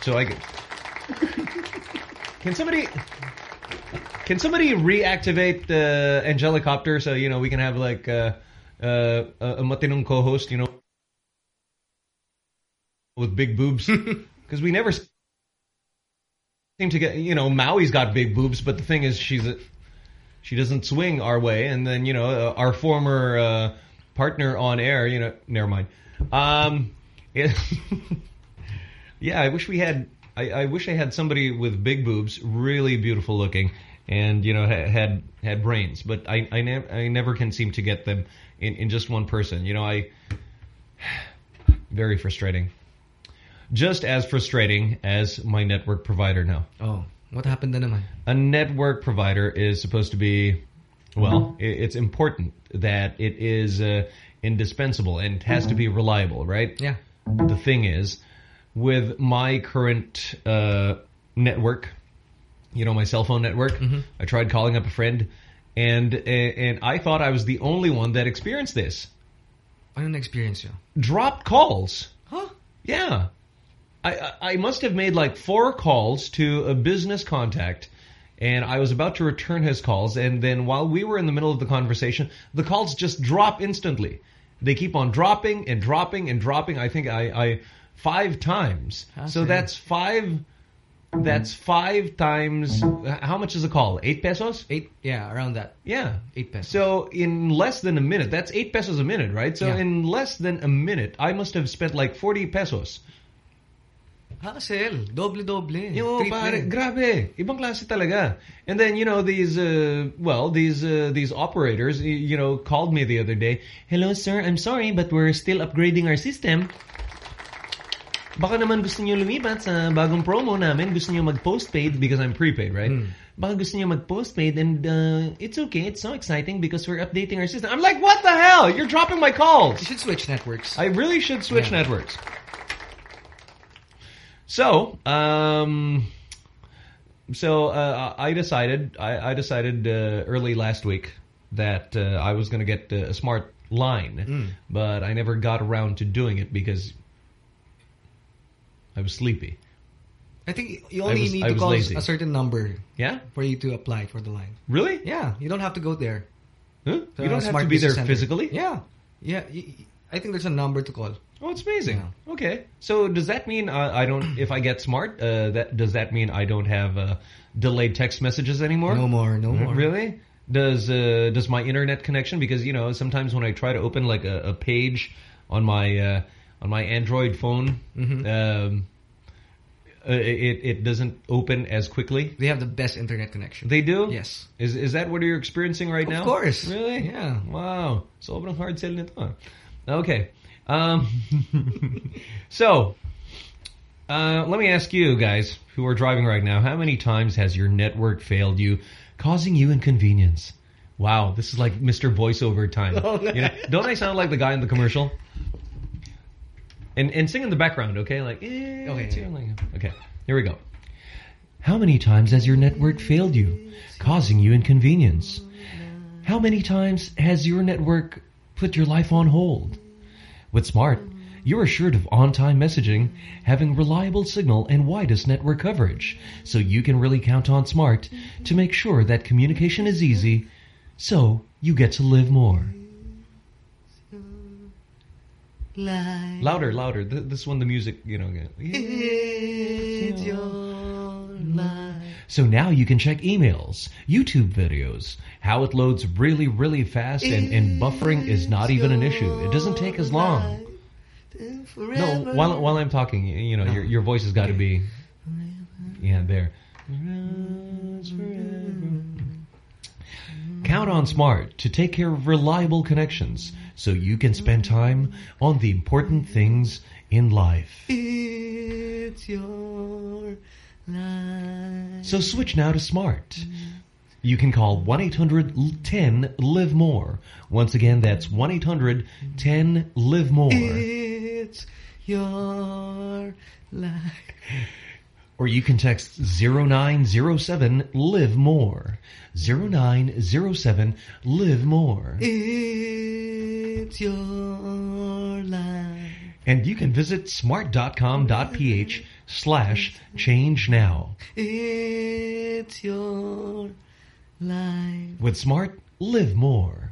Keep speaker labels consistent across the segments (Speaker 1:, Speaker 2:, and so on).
Speaker 1: so I can. Can somebody? Can somebody reactivate the Angelicopter so you know we can have like uh, uh, a matinong co-host, you know, with big boobs because we never seem to get. You know, Maui's got big boobs, but the thing is, she's a, she doesn't swing our way. And then you know, uh, our former uh, partner on air, you know, never mind. Um, it, yeah, I wish we had. I, I wish I had somebody with big boobs, really beautiful looking, and you know ha had had brains. But I I, ne I never can seem to get them in in just one person. You know, I very frustrating. Just as frustrating as my network provider now.
Speaker 2: Oh, what happened then, naman?
Speaker 1: A network provider is supposed to be, well, mm -hmm. it's important that it is uh, indispensable and has mm -hmm. to be reliable, right?
Speaker 2: Yeah.
Speaker 1: The thing is, with my current uh, network, you know, my cell phone network,
Speaker 2: mm -hmm.
Speaker 1: I tried calling up a friend, and and I thought I was the only one that experienced this.
Speaker 2: I didn't experience you.
Speaker 1: Dropped calls.
Speaker 2: Huh?
Speaker 1: Yeah. I, I must have made like four calls to a business contact and I was about to return his calls and then while we were in the middle of the conversation, the calls just drop instantly. They keep on dropping and dropping and dropping. I think I, I five times. So that's five that's five times how much is a call? Eight pesos?
Speaker 2: Eight yeah, around that.
Speaker 1: Yeah.
Speaker 2: Eight pesos.
Speaker 1: So in less than a minute, that's eight pesos a minute, right? So yeah. in less than a minute, I must have spent like forty pesos
Speaker 2: Hassle. Doble-doble.
Speaker 1: Yo, pare, grabe. Ibang klase talaga. And then, you know, these, uh, well, these uh, these operators, you know, called me the other day. Hello, sir. I'm sorry, but we're still upgrading our system. Baka naman gusto niyo lumipat sa bagong promo namin. Gusto niyo mag-postpaid because I'm prepaid, right? Mm. Baka gusto niyo mag-postpaid and uh, it's okay. It's so exciting because we're updating our system. I'm like, what the hell? You're dropping my calls.
Speaker 2: You should switch networks.
Speaker 1: I really should switch yeah. networks. So, um, so uh, I decided I, I decided uh, early last week that uh, I was going to get a smart line,
Speaker 2: mm.
Speaker 1: but I never got around to doing it because I was sleepy.
Speaker 2: I think you only was, need to call lazy. a certain number.
Speaker 1: Yeah,
Speaker 2: for you to apply for the line.
Speaker 1: Really?
Speaker 2: Yeah, you don't have to go there.
Speaker 1: Huh? You don't have to be there center. physically.
Speaker 2: Yeah, yeah. I think there's a number to call.
Speaker 1: Oh, it's amazing. Yeah. Okay. So does that mean uh, I don't, if I get smart, uh, that does that mean I don't have uh, delayed text messages anymore?
Speaker 2: No more, no more.
Speaker 1: Really? Does uh, does my internet connection, because, you know, sometimes when I try to open like a, a page on my uh, on my Android phone,
Speaker 2: mm -hmm. um,
Speaker 1: uh, it it doesn't open as quickly.
Speaker 2: They have the best internet connection.
Speaker 1: They do.
Speaker 2: Yes.
Speaker 1: Is is that what you're experiencing right
Speaker 2: of
Speaker 1: now?
Speaker 2: Of course.
Speaker 1: Really?
Speaker 2: Yeah.
Speaker 1: Wow. Sobrang hard sell nito. Okay. Um, so, uh, let me ask you guys who are driving right now, how many times has your network failed you, causing you inconvenience? Wow, this is like Mr. Voiceover time. Oh, no. you know, don't I sound like the guy in the commercial? And and sing in the background, okay? Like, eh,
Speaker 2: okay,
Speaker 1: okay. Here we go. How many times has your network failed you, causing you inconvenience? How many times has your network put your life on hold? With Smart, you're assured of on-time messaging, having reliable signal and widest network coverage, so you can really count on Smart to make sure that communication is easy, so you get to live more.
Speaker 2: Life.
Speaker 1: Louder, louder. This one, the music, you know.
Speaker 2: It's your.
Speaker 1: So now you can check emails, YouTube videos, how it loads really, really fast, and, and buffering is not even an issue. It doesn't take as long. No, while while I'm talking, you know, your your voice has got to be, yeah, there. Count on Smart to take care of reliable connections so you can spend time on the important things in life.
Speaker 2: It's your life.
Speaker 1: so switch now to Smart. You can call 1-800-10-LIVE-MORE. Once again, that's 1-800-10-LIVE-MORE.
Speaker 2: It's your life.
Speaker 1: Or you can text 0907-LIVE-MORE. 0907-LIVE-MORE.
Speaker 2: It's your life.
Speaker 1: And you can visit smart.com.ph slash change now.
Speaker 2: It's your life.
Speaker 1: With Smart, live more.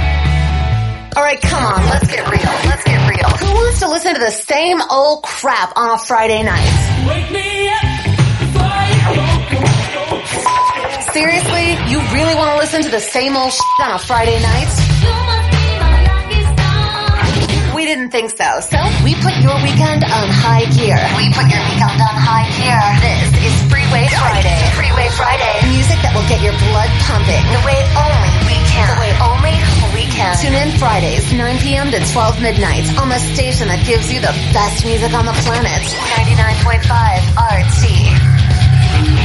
Speaker 3: All right, come on, let's get real. Let's get real. Who wants to listen to the same old crap on a Friday night? Wake me up. Seriously? You really want to listen to the same old shit on a Friday night? Didn't think so, so we put your weekend on high gear. We put your weekend on high gear. This is Freeway Friday. Freeway Friday. Music that will get your blood pumping the way only we can. The way only we can. Tune in Fridays, 9 p.m. to 12 midnight on the station that gives you the best music on the planet. 99.5 RT.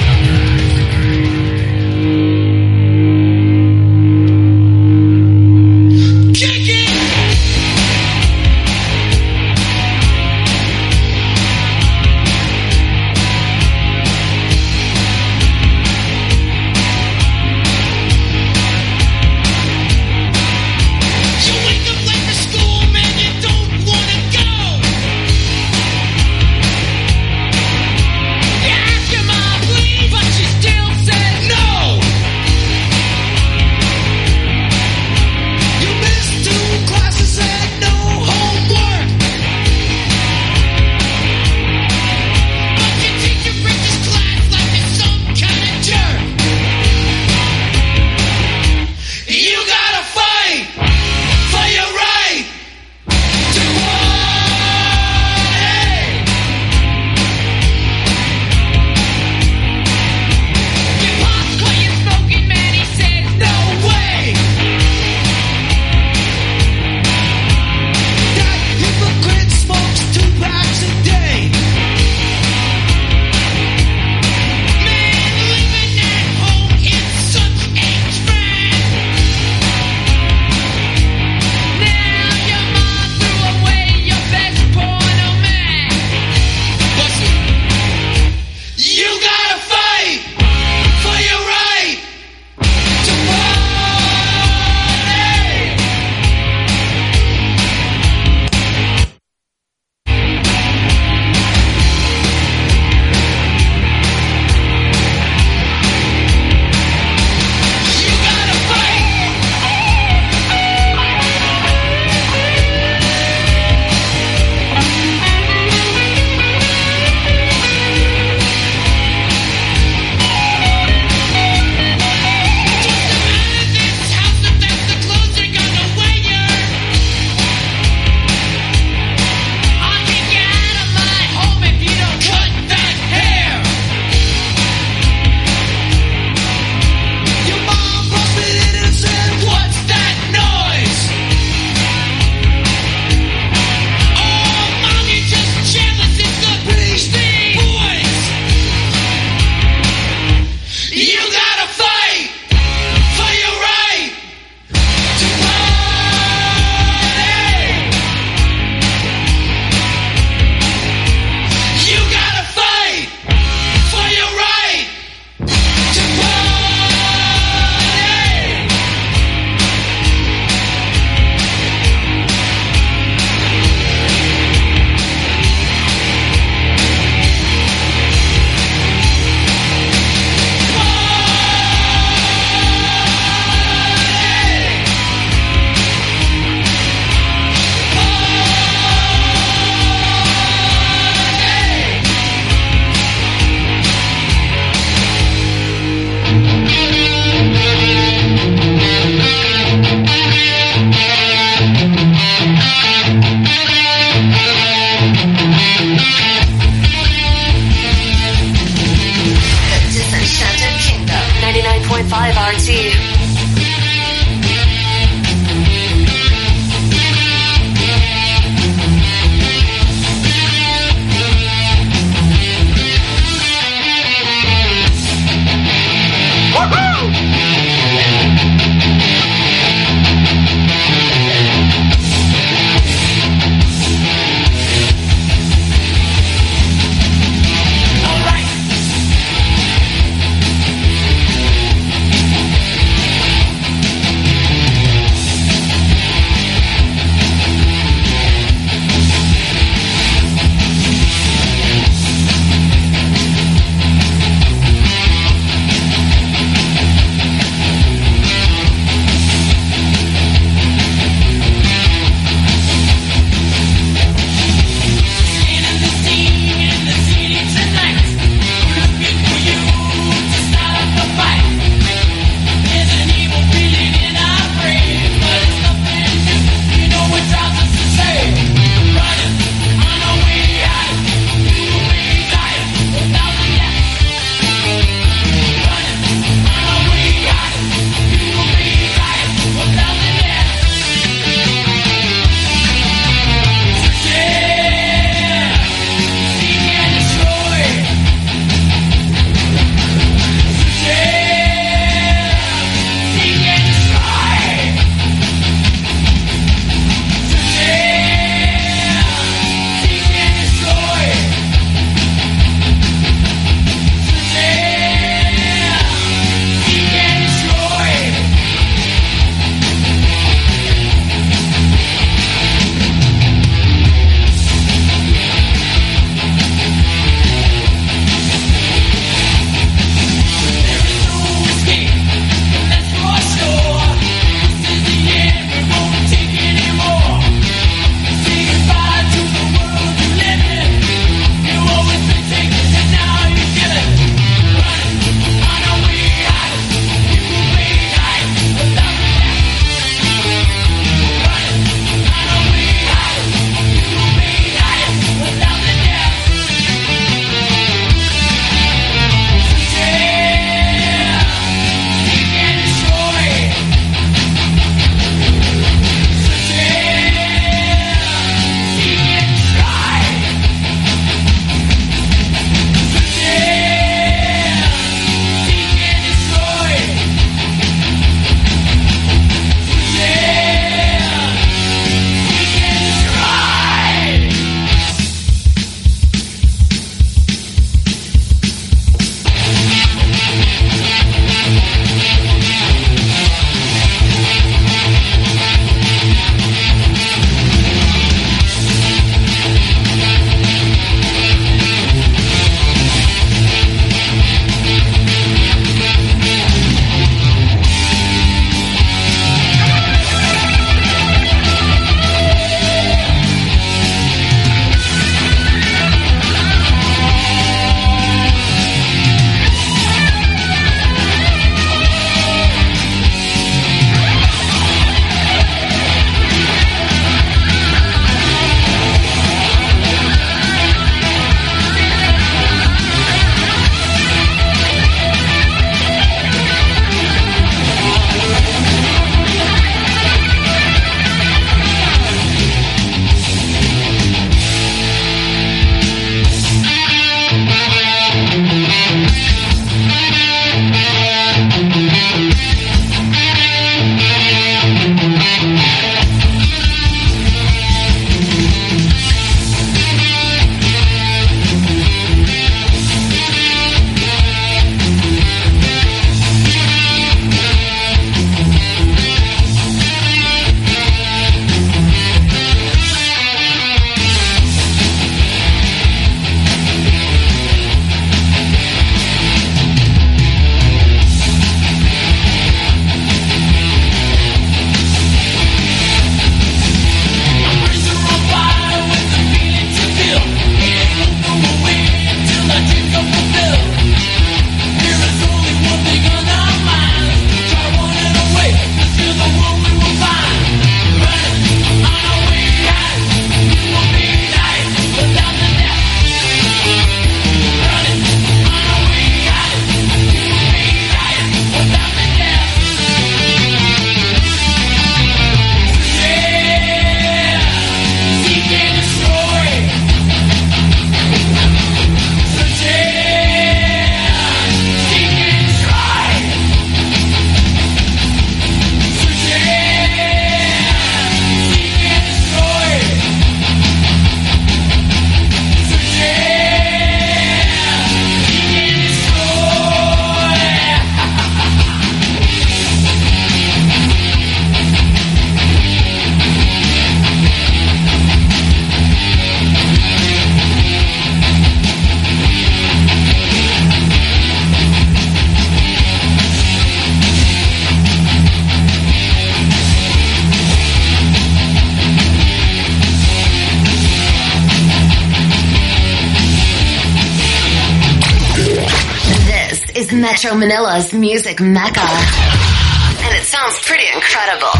Speaker 4: Metro Manila's music mecca. And it sounds pretty incredible.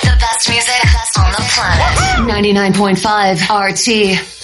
Speaker 4: The best music on the planet. 99.5 RT.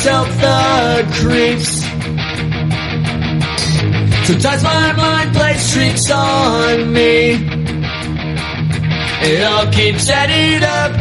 Speaker 4: Myself the creeps. Sometimes my mind plays tricks on me. It all keeps adding up.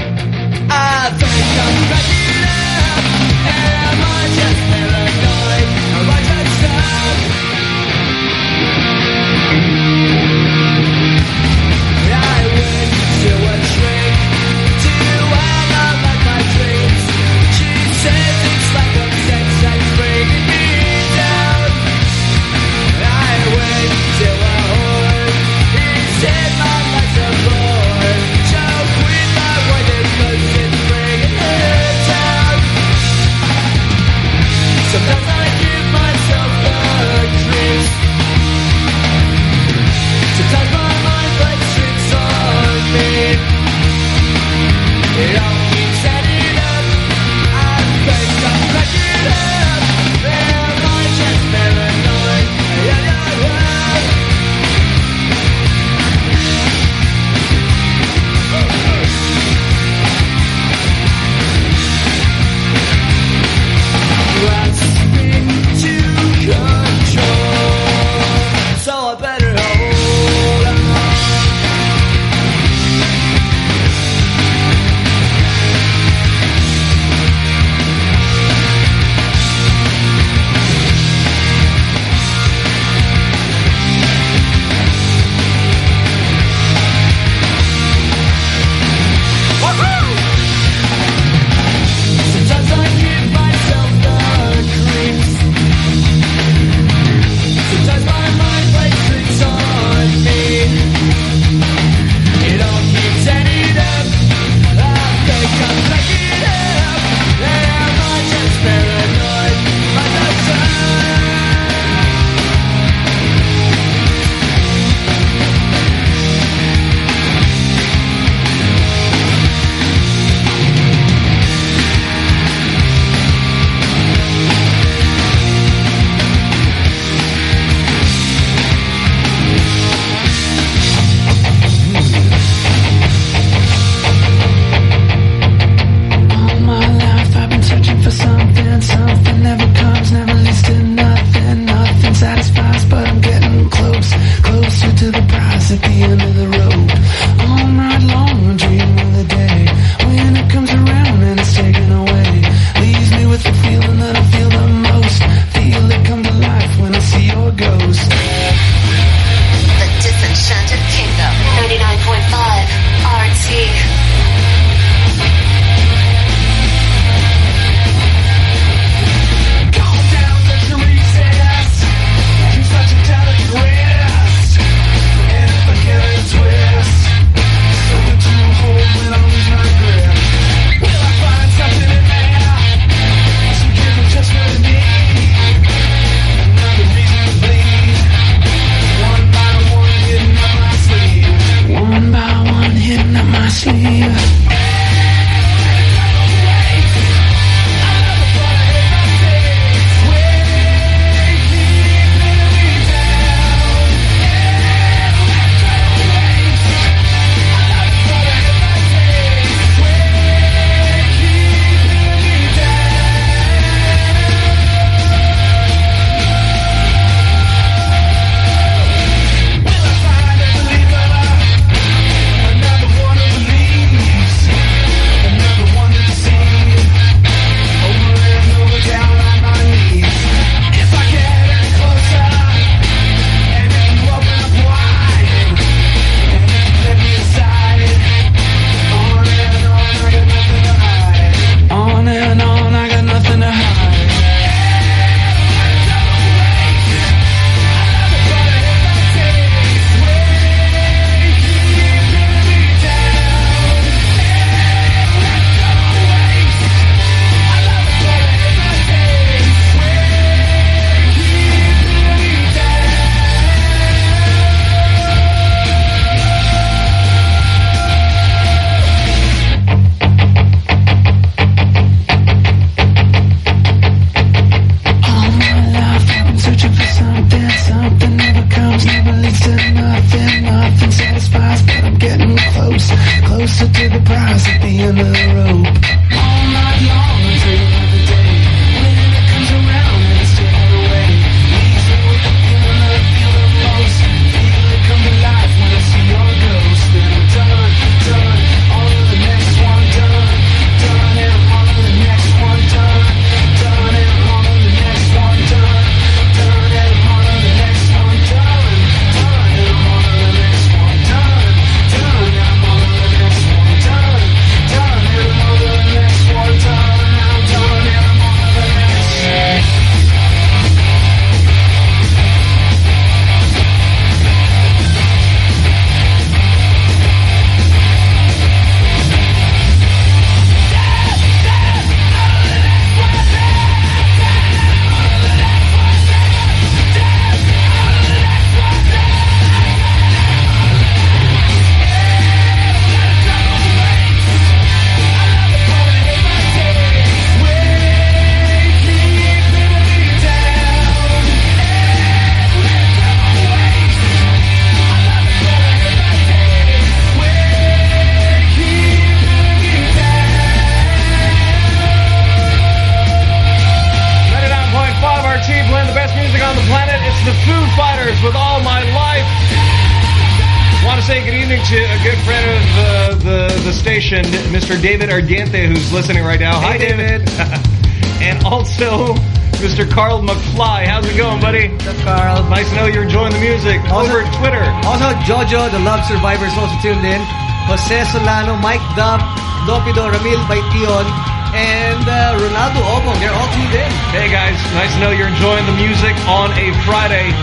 Speaker 1: David Ardiente, who's listening right now.
Speaker 2: Hey,
Speaker 1: Hi,
Speaker 2: David.
Speaker 1: and also Mr. Carl McFly. How's it going, buddy?
Speaker 2: What's up, Carl?
Speaker 1: Nice to know you're enjoying the music also, over Twitter.
Speaker 2: Also, Jojo, the Love Survivors, also tuned in. Jose Solano, Mike Dub, Lopido, Ramil Baition, and uh, Ronaldo Obong. They're all tuned in.
Speaker 1: Hey, guys. Nice to know you're enjoying the music on a Friday.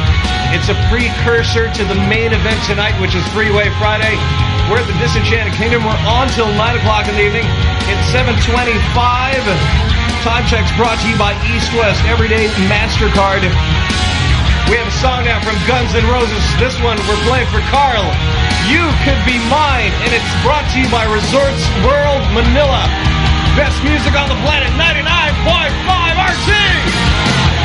Speaker 1: It's a precursor to the main event tonight, which is Freeway Friday. We're at the Disenchanted Kingdom. We're on till 9 o'clock in the evening. It's 725. Time checks brought to you by East West Everyday MasterCard. We have a song now from Guns N' Roses. This one we're playing for Carl. You Could Be Mine. And it's brought to you by Resorts World Manila. Best music on the planet, 99.5 RT.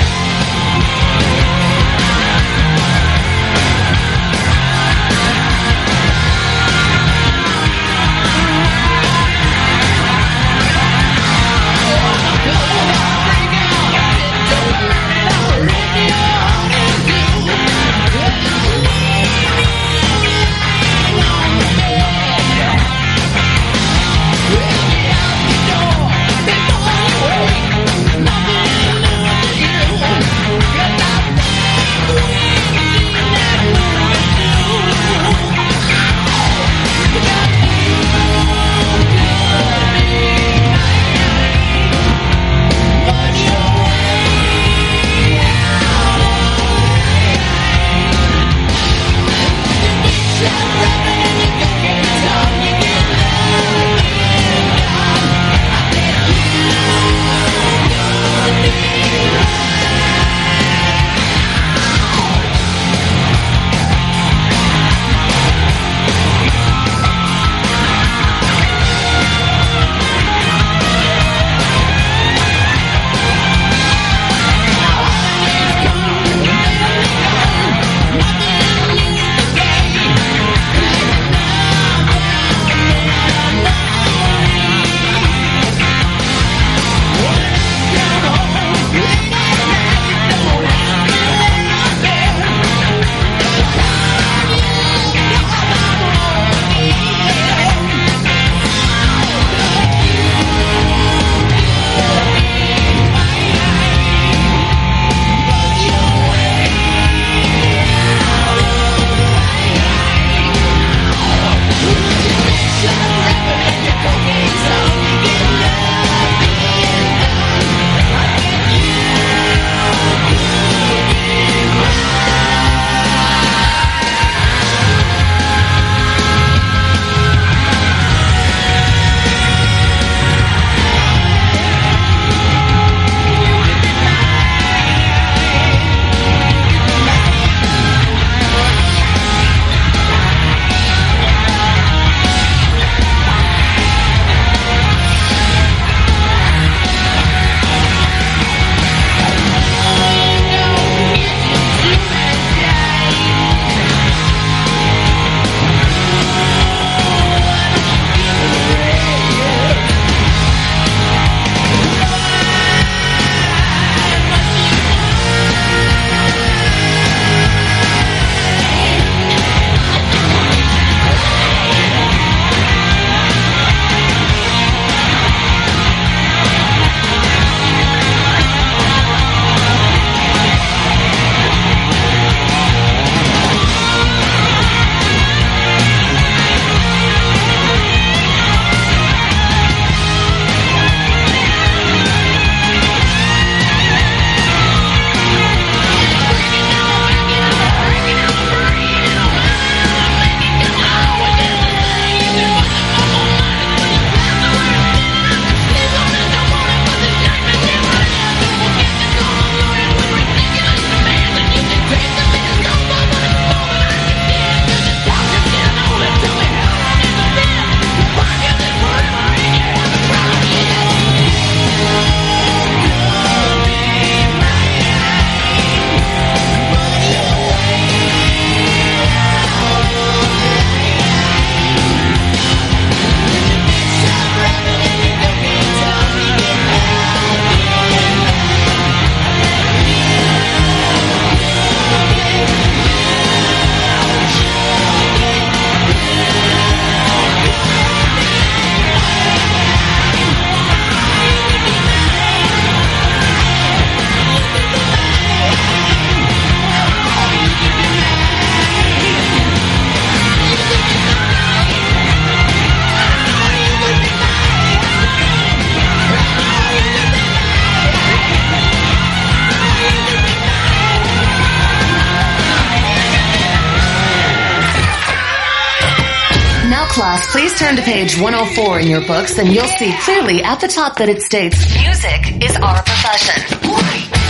Speaker 3: Page 104 in your books and you'll see clearly at the top that it states, music is our profession.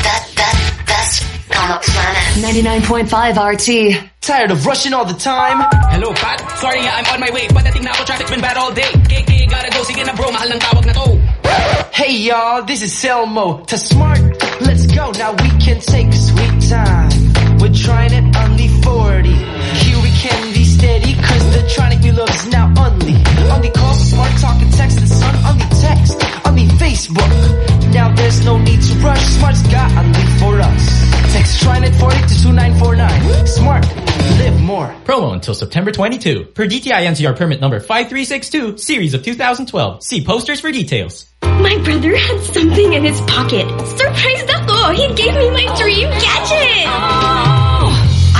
Speaker 3: That, that, that's on a planet. 99.5 RT.
Speaker 5: Tired of rushing all the time?
Speaker 6: Hello, Pat. Sorry I'm on my way. Padating na ako, traffic's been bad all day. KK, gotta go. Sige na bro, mahal ng tawag na to.
Speaker 5: Hey y'all, this is Selmo. To smart, let's go. Now we can take sweet time. Cause the tronic we love is now only. Only call, smart talk and text, and son, only text, only Facebook. Now there's no need to rush, smart's got only for us. Text TriNet 40 to 2949. Smart, live more.
Speaker 7: Promo until September 22. Per DTI NCR permit number 5362, series of 2012. See posters for details.
Speaker 8: My brother had something in his pocket. Surprised ako! He gave me my dream gadget!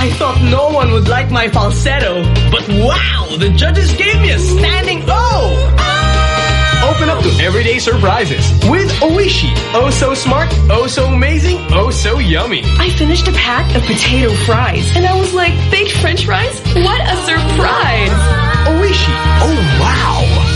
Speaker 9: I thought no one would like my falsetto, but wow, the judges gave me a standing O! Oh. Open up to everyday surprises with Oishi. Oh so smart, oh so amazing, oh so yummy.
Speaker 8: I finished a pack of potato fries, and I was like, baked french fries? What a surprise!
Speaker 9: Oishi. Oh wow!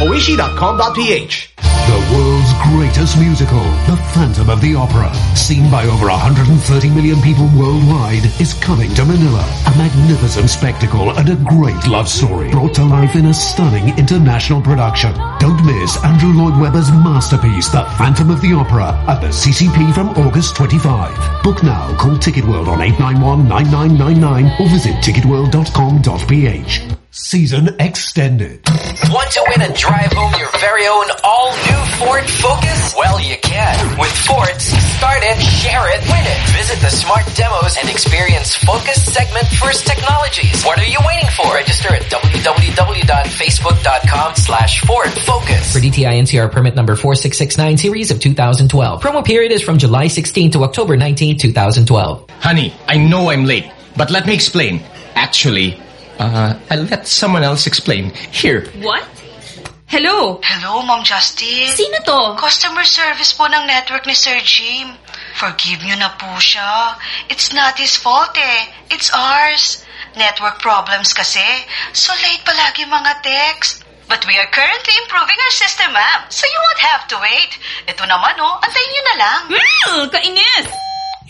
Speaker 9: Oishi.com.ph
Speaker 10: The world's greatest musical, The Phantom of the Opera, seen by over 130 million people worldwide, is coming to Manila. A magnificent spectacle and a great love story brought to life in a stunning international production. Don't miss Andrew Lloyd Webber's masterpiece, The Phantom of the Opera, at the CCP from August 25. Book now, call Ticket World on 891-9999 or visit ticketworld.com.ph. Season extended.
Speaker 11: Want to win and drive home your very own all-new Ford Focus? Well, you can. With Ford's Start It, Share It, Win It. Visit the smart demos and experience Focus segment first technologies. What are you waiting for? Register at www.facebook.com slash Ford Focus.
Speaker 12: For DTI NCR permit number 4669 series of 2012. Promo period is from July 16 to October 19, 2012.
Speaker 9: Honey, I know I'm late, but let me explain. Actually, uh, I'll let someone else explain. Here,
Speaker 8: What? Hello?
Speaker 13: Hello, Ma'am Justice.
Speaker 8: Sino to?
Speaker 13: Customer service po ng network ni Sir Jim. Forgive niyo na po siya. It's not his fault eh. It's ours. Network problems kasi. So late palagi mga text. But we are currently improving our system, ma'am. So you won't have to wait. Ito naman oh, antayin niyo na lang.
Speaker 8: Mm, kainis!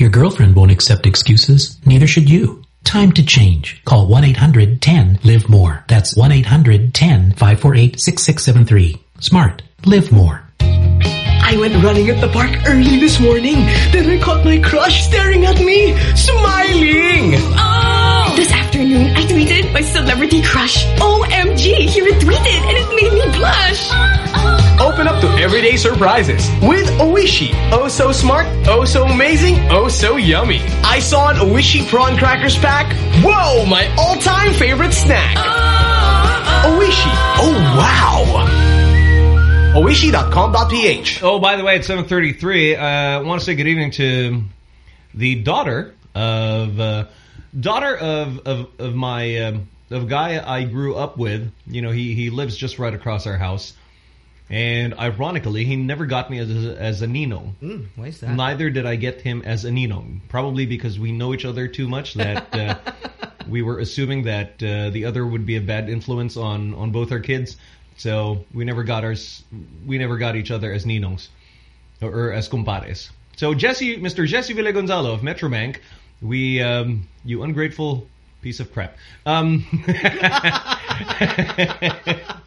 Speaker 12: Your girlfriend won't accept excuses. Neither should you. Time to change. Call 1-800-10-LIVE-MORE. That's 1-800-10-548-6673. Smart. Live more.
Speaker 9: I went running at the park early this morning. Then I caught my crush staring at me, smiling.
Speaker 8: Oh! This afternoon, I tweeted my celebrity crush. OMG! He retweeted and it made me blush. Oh, oh.
Speaker 9: Open up to everyday surprises with Oishi. Oh so smart, oh so amazing, oh so yummy. I saw an Oishi prawn crackers pack. Whoa, my all-time favorite snack. Oishi. Oh wow. Oishi.com.ph
Speaker 1: Oh, by the way, at 7.33, uh, I want to say good evening to the daughter of uh, daughter of of, of my um, of guy I grew up with. You know, he he lives just right across our house, and ironically, he never got me as a, as a Nino.
Speaker 2: Mm, why is that?
Speaker 1: Neither did I get him as a Nino. Probably because we know each other too much that uh, we were assuming that uh, the other would be a bad influence on on both our kids. So we never got ours. We never got each other as Ninongs or, or as compares. So Jesse, Mr. Jesse Villagonzalo of Metrobank, we um, you ungrateful piece of crap. Um,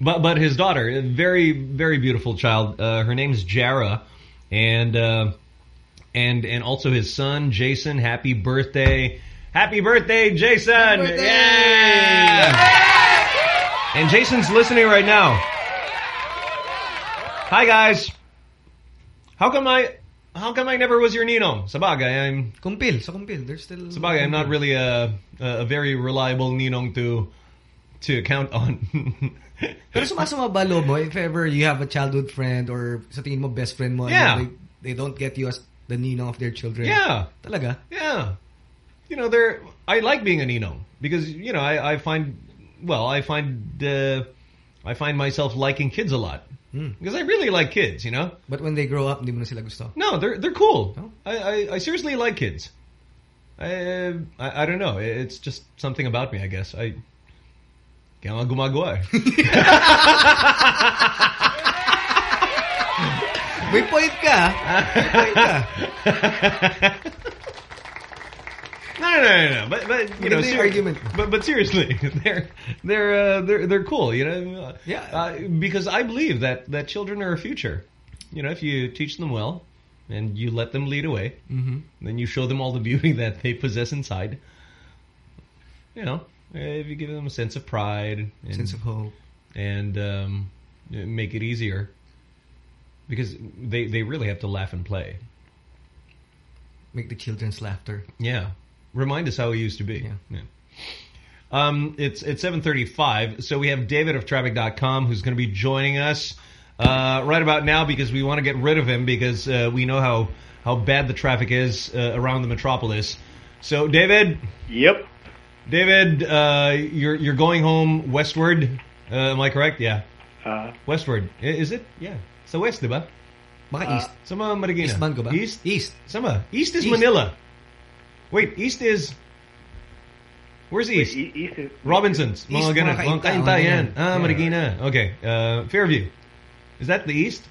Speaker 1: but but his daughter, a very very beautiful child. Uh, her name's Jara, and uh, and and also his son Jason. Happy birthday! Happy birthday, Jason! Yeah! And Jason's listening right now. Hi guys. How come I how come I never was your Nino? Sabagay, I'm
Speaker 2: Kumpil, sa kumpil. There's still...
Speaker 1: Sabagay, I'm not really a a very reliable ninong to to count on.
Speaker 2: Pero sumasama ba loob mo if ever you have a childhood friend or sa tingin mo best friend mo
Speaker 1: Yeah.
Speaker 2: they, they don't get you as the ninong of their children?
Speaker 1: Yeah.
Speaker 2: Talaga?
Speaker 1: Yeah. You know, they're I like being a Nino because you know I, I find well I find uh, I find myself liking kids a lot because I really like kids. You know.
Speaker 2: But when they grow up, hindi mo na sila gusto.
Speaker 1: No, they're they're cool. I, I I seriously like kids. I, I I don't know. It's just something about me, I guess. I Kaya nga gumagawa eh.
Speaker 2: May point ka. May point ka.
Speaker 1: No, no, no, no. But, but you know,
Speaker 2: Maganda yung
Speaker 1: ser-
Speaker 2: argument.
Speaker 1: But, but seriously, they're they're uh, they're they're cool. You know,
Speaker 2: Yeah.
Speaker 1: Uh, because I believe that that children are a future. You know, if you teach them well and you let them lead away,
Speaker 2: Mhm.
Speaker 1: then you show them all the beauty that they possess inside. You know, if you give them a sense of pride, and,
Speaker 2: Sense of hope.
Speaker 1: and um, make it easier, because they they really have to laugh and play.
Speaker 2: Make the children's laughter.
Speaker 1: Yeah. Remind us how we used to be. Yeah. Um, it's it's 7:35, so we have David of Traffic.com who's going to be joining us uh, right about now because we want to get rid of him because uh, we know how how bad the traffic is uh, around the metropolis. So, David.
Speaker 14: Yep.
Speaker 1: David, uh, you're you're going home westward. Uh, am I correct? Yeah.
Speaker 14: Uh,
Speaker 1: westward. Is it? Yeah. Sa west, diba?
Speaker 2: Baka
Speaker 1: Uh,
Speaker 2: east.
Speaker 1: Sa mga Marikina.
Speaker 2: East man ka ba?
Speaker 1: East?
Speaker 2: East.
Speaker 1: Sama. East is
Speaker 2: East.
Speaker 1: Manila. Wait, east is... Where's east?
Speaker 14: Wait, east is-
Speaker 1: Robinsons.
Speaker 2: East,
Speaker 1: mga ganun.
Speaker 2: mga
Speaker 1: Mga
Speaker 2: kainta,
Speaker 1: kaintayan.
Speaker 2: mga
Speaker 1: Ah,
Speaker 2: ganun.
Speaker 1: Marikina. Okay. Uh, Fairview. Is that the east?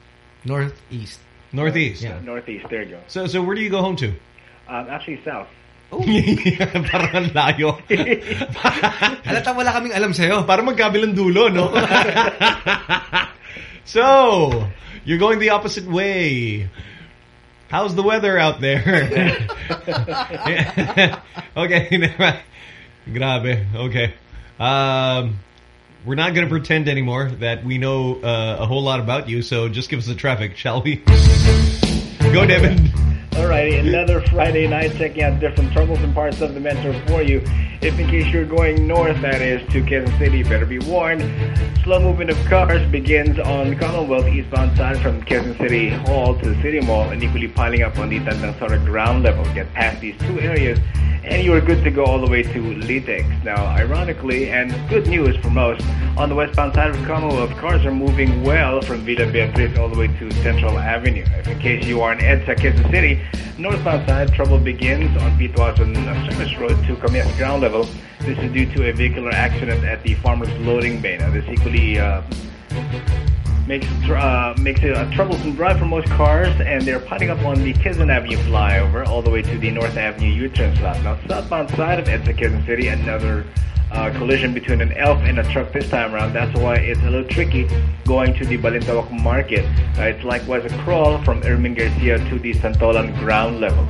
Speaker 2: Northeast.
Speaker 1: Northeast.
Speaker 14: Yeah. Northeast. There you go.
Speaker 1: So, so where do you go home to?
Speaker 14: Um, actually, south.
Speaker 1: Parang ang layo.
Speaker 2: Halata wala kaming alam sa'yo.
Speaker 1: Para magkabilang dulo, no? so, you're going the opposite way. How's the weather out there? okay. Grabe. Okay. Um, we're not going to pretend anymore that we know uh, a whole lot about you, so just give us the traffic, shall we? Go, Devin.
Speaker 14: Alrighty, another Friday night checking out different troublesome parts of the metro for you. If in case you're going north, that is, to Quezon City, better be warned. Slow movement of cars begins on Commonwealth eastbound side from Quezon City Hall to the City Mall and equally piling up on the Tandang Sora ground level. Get past these two areas and you are good to go all the way to Litex. Now, ironically, and good news for most, on the westbound side of Commonwealth, cars are moving well from Villa Beatriz all the way to Central Avenue. If in case you are in EDSA, Quezon City, northbound side trouble begins on Pituasan uh, Service Road to Camias ground level. This is due to a vehicular accident at the Farmers Loading Bay. Now, this equally uh, makes uh, makes it a troublesome drive for most cars, and they're piling up on the Quezon Avenue flyover all the way to the North Avenue U-turn slot. Now, southbound side of EDSA Quezon City, another uh, collision between an elf and a truck this time around. That's why it's a little tricky going to the Balintawak market. Uh, it's likewise a crawl from Ermin Garcia to the Santolan ground level.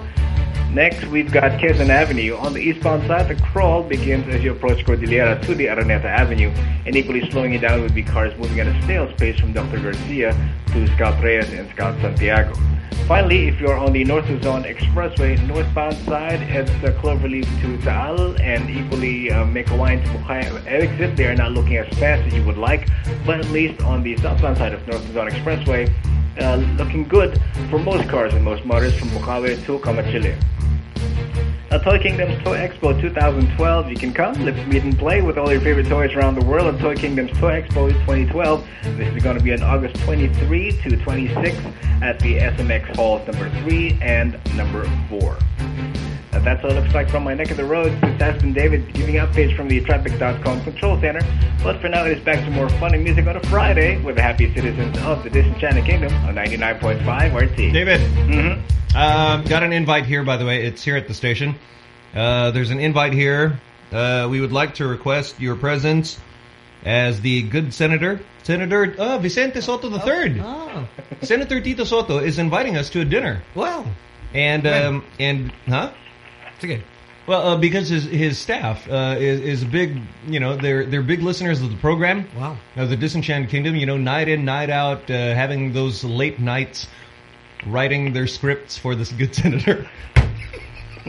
Speaker 14: Next, we've got Quezon Avenue. On the eastbound side, the crawl begins as you approach Cordillera to the Araneta Avenue, and equally slowing you down would be cars moving at a snail's pace from Dr. Garcia to Scout Reyes and Scout Santiago. Finally, if you're on the North Luzon Expressway, northbound side, it's the Cloverleaf to Taal, and equally uh, Meycauayan to Bocaue exit. They are not looking as fast as you would like, but at least on the southbound side of North Luzon Expressway, uh, looking good for most cars and most motors from Bocaue to Kamachile. Now, Toy Kingdom's Toy Expo 2012. You can come, let's meet and play with all your favorite toys around the world at Toy Kingdom's Toy Expo 2012. This is going to be on August 23 to 26 at the SMX Halls number 3 and number 4. Now, that's what it looks like from my neck of the road. This has been David giving updates from the Traffic.com Control Center. But for now, it is back to more fun and music on a Friday with the happy citizens of the Disenchanted Kingdom on 99.5 RT.
Speaker 1: David.
Speaker 14: Mm-hmm.
Speaker 1: Um, got an invite here, by the way. It's here at the station. Uh, there's an invite here. Uh, we would like to request your presence as the good senator, Senator uh, Vicente Sotto III.
Speaker 2: Oh.
Speaker 1: Senator Tito Sotto is inviting us to a dinner.
Speaker 2: Wow.
Speaker 1: And um, and huh?
Speaker 2: Sige.
Speaker 1: Well, uh, because his his staff uh, is is big, you know, they're they're big listeners of the program.
Speaker 2: Wow.
Speaker 1: Of the Disenchanted Kingdom, you know, night in, night out, uh, having those late nights, writing their scripts for this good senator.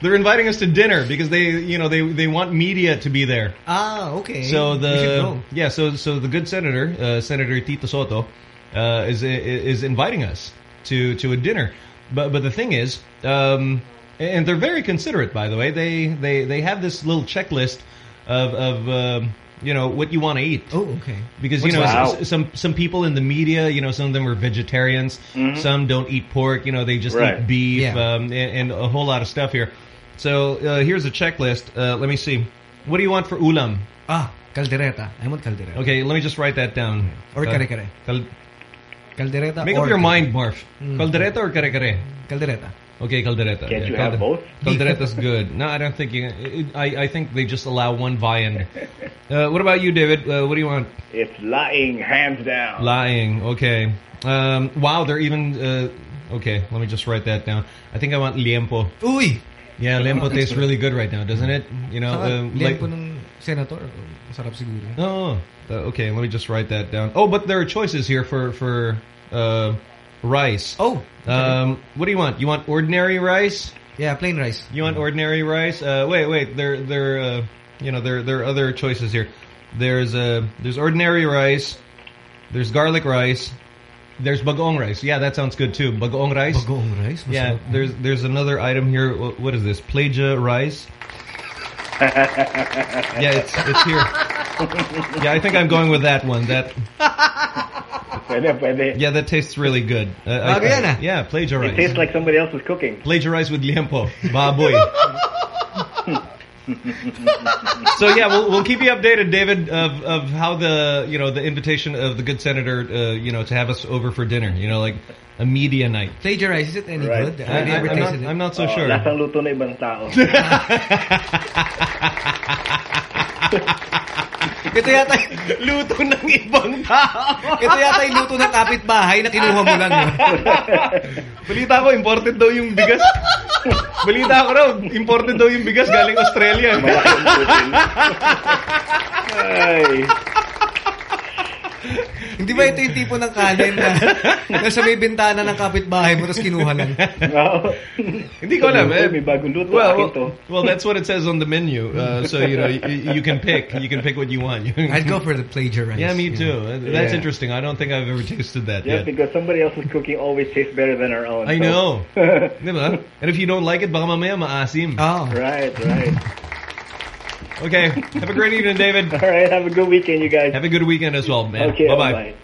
Speaker 1: They're inviting us to dinner because they, you know, they they want media to be there.
Speaker 2: Ah, okay.
Speaker 1: So
Speaker 2: We should
Speaker 1: the
Speaker 2: go.
Speaker 1: yeah, so so the good senator, uh, Senator Tito Sotto, uh, is is inviting us to to a dinner. But but the thing is, um, and they're very considerate, by the way. They they they have this little checklist of of um, you know what you want to eat.
Speaker 2: Oh, okay.
Speaker 1: Because you know
Speaker 2: Wow.
Speaker 1: s- some some people in the media, you know, some of them are vegetarians.
Speaker 2: Mhm.
Speaker 1: Some don't eat pork. You know, they just
Speaker 2: Right.
Speaker 1: eat beef
Speaker 2: Yeah.
Speaker 1: um, and, and a whole lot of stuff here. So uh, here's a checklist. Uh, let me see. what do you want for ulam?
Speaker 2: Ah, caldereta. I want caldereta.
Speaker 1: Okay, let me just write that down.
Speaker 2: Or
Speaker 1: Uh,
Speaker 2: kare-kare.
Speaker 1: Cal
Speaker 2: Caldereta
Speaker 1: Make
Speaker 2: or
Speaker 1: up your mind, Marf.
Speaker 2: Mm.
Speaker 1: Caldereta or kare kare?
Speaker 2: Caldereta.
Speaker 1: Okay, caldereta.
Speaker 14: Can't you
Speaker 1: calde-
Speaker 14: have both?
Speaker 1: Caldereta's good. No, I don't think you. It, I I think they just allow one viand. Uh, what about you, David? Uh, what do you want?
Speaker 14: It's lying, hands down.
Speaker 1: Lying. Okay. Um, wow, they're even. Uh, okay, let me just write that down. I think I want liempo.
Speaker 2: Uy!
Speaker 1: Yeah, liempo tastes really good right now, doesn't it? You know,
Speaker 2: Saka,
Speaker 1: um, like.
Speaker 2: liempo ng senator. Masarap siguro.
Speaker 1: Oh, uh, okay. Let me just write that down. Oh, but there are choices here for for uh, rice.
Speaker 2: Oh,
Speaker 1: um, what do you want? You want ordinary rice?
Speaker 2: Yeah, plain rice.
Speaker 1: You want ordinary rice? Uh, wait, wait. There, there. Uh, you know, there, there are other choices here. There's uh, there's ordinary rice. There's garlic rice. There's bagoong rice. Yeah, that sounds good too. Bagoong rice.
Speaker 2: Bagoong rice.
Speaker 1: Yeah,
Speaker 2: Masarap.
Speaker 1: there's there's another item here. Wh- What is this? Plagia rice. Yeah, it's it's here. Yeah, I think I'm going with that one. That
Speaker 14: Pwede, pwede.
Speaker 1: yeah, that tastes really good. Uh, I-
Speaker 2: Bago yan, ah.
Speaker 1: Yeah, plagia rice.
Speaker 14: It tastes like somebody else was cooking.
Speaker 1: Plagiarize with liempo. Baboy. so yeah, we'll we'll keep you updated, David, of of how the you know the invitation of the good senator, uh, you know, to have us over for dinner. You know, like a media night.
Speaker 2: Plagiarize, is it any
Speaker 14: Right.
Speaker 2: good?
Speaker 1: I,
Speaker 2: Have you ever
Speaker 1: am not,
Speaker 2: it?
Speaker 1: I'm not so
Speaker 14: Oh,
Speaker 1: sure.
Speaker 14: Lasang luto na ibang tao.
Speaker 2: Ito yata,
Speaker 1: luto ng ibang tao.
Speaker 2: ito yata yung luto ng kapitbahay na kinuha mo lang.
Speaker 1: Balita ko, imported daw yung bigas. Balita ko raw, imported daw yung bigas galing Australia.
Speaker 14: Ay.
Speaker 2: Hindi ba ito yung tipo ng kanin na nasa may bintana ng kapitbahay mo tapos kinuha lang?
Speaker 14: No.
Speaker 1: Hindi ko alam. Eh.
Speaker 14: May bagong luto.
Speaker 1: Well,
Speaker 14: akin to.
Speaker 1: well, that's what it says on the menu. Uh, so you know, you, you can pick. You can pick what you want.
Speaker 2: I'd go for the plagiarize.
Speaker 1: Yeah, me
Speaker 2: you
Speaker 1: too.
Speaker 2: know.
Speaker 1: That's
Speaker 2: Yeah.
Speaker 1: interesting. I don't think I've ever tasted that
Speaker 14: Just
Speaker 1: yet.
Speaker 14: because somebody else's cooking always tastes better than our own.
Speaker 1: I
Speaker 14: so-
Speaker 1: know. Diba? And if you don't like it, baka mamaya maasim.
Speaker 2: Oh.
Speaker 14: right, right.
Speaker 1: Okay. Have a great evening, David.
Speaker 14: All right, have a good weekend, you guys.
Speaker 1: Have a good weekend as well, man.
Speaker 14: Okay,
Speaker 1: Bye-bye.
Speaker 14: bye-bye.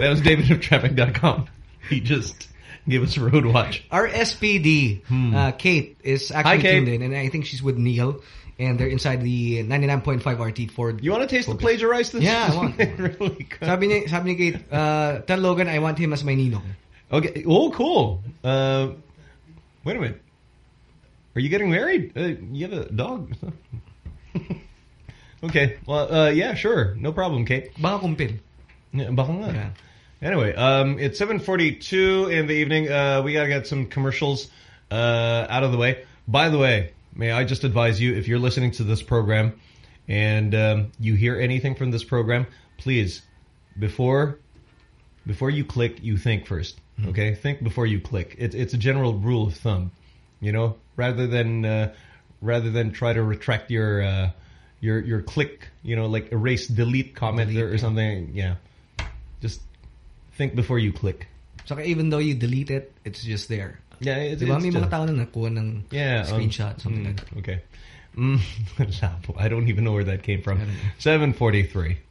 Speaker 1: That was David of Traffic.com. He just gave us a road watch.
Speaker 2: Our SPD, uh, Kate, is actually
Speaker 1: Hmm. Hi, Kate.
Speaker 2: tuned in, and I think she's with Neil, and they're inside the 99.5 RT Ford.
Speaker 1: You want to taste the
Speaker 2: Focus.
Speaker 1: plagiarized? This
Speaker 2: Yeah, I want.
Speaker 1: really good.
Speaker 2: Sabi ni, sabi ni Kate, uh, tell Logan I want him as my Nino.
Speaker 1: Okay. Oh, cool. Uh, wait a minute. Are you getting married? Uh, you have a dog? okay. Well, uh, yeah, sure. No problem, Kate.
Speaker 2: Baka kumpil.
Speaker 1: Yeah, baka nga.
Speaker 2: Yeah.
Speaker 1: Anyway, um, it's 7.42 in the evening. Uh, we got to get some commercials uh, out of the way. By the way, may I just advise you, if you're listening to this program and um, you hear anything from this program, please, before before you click, you think first. Okay? Think before you click. It's it's a general rule of thumb. You know? Rather than uh, rather than try to retract your uh, your your click, you know, like erase delete comment or, or something. Yeah. Just think before you click.
Speaker 2: So even though you delete it, it's just there.
Speaker 1: Yeah, it's,
Speaker 2: Diba?
Speaker 1: it's
Speaker 2: May mga tao na nakuha ng
Speaker 1: yeah, um,
Speaker 2: something
Speaker 1: mm,
Speaker 2: like that.
Speaker 1: Okay. Mm. I don't even know where that came from. 743.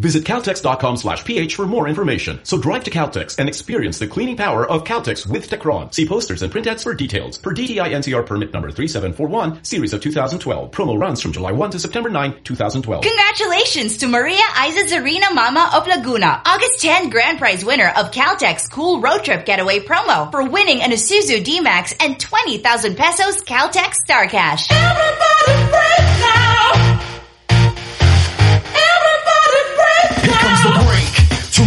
Speaker 15: Visit Caltex.com slash PH for more information. So drive to Caltex and experience the cleaning power of Caltex with Techron. See posters and print ads for details. Per DTI NCR permit number 3741, series of 2012. Promo runs from July 1 to September 9, 2012.
Speaker 16: Congratulations to Maria Isa Zarina Mama of Laguna, August 10 grand prize winner of Caltex Cool Road Trip Getaway promo for winning an Isuzu D-Max and 20,000 pesos Caltex Star Cash.
Speaker 17: Here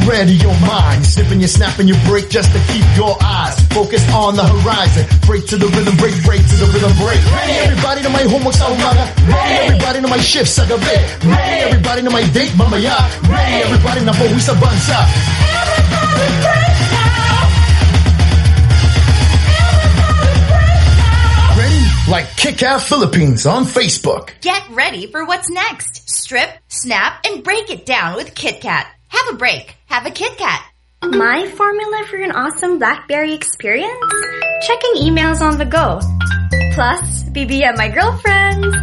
Speaker 17: To ready your mind, snipping your snapping your break just to keep your eyes focused on the horizon. Break to the rhythm, break, break to the rhythm, break. Ready everybody to my homework sa umaga. Ready everybody to my shift sa gabi. Ready everybody to my date mamaya. Ready everybody na pauwi sa bansa. Ready? like Kit Kat Philippines on Facebook.
Speaker 16: Get ready for what's next. Strip, snap, and break it down with Kit Kat. Have a break. Have a Kit Kat.
Speaker 18: My formula for an awesome BlackBerry experience? Checking emails on the go. Plus, BBM my girlfriends.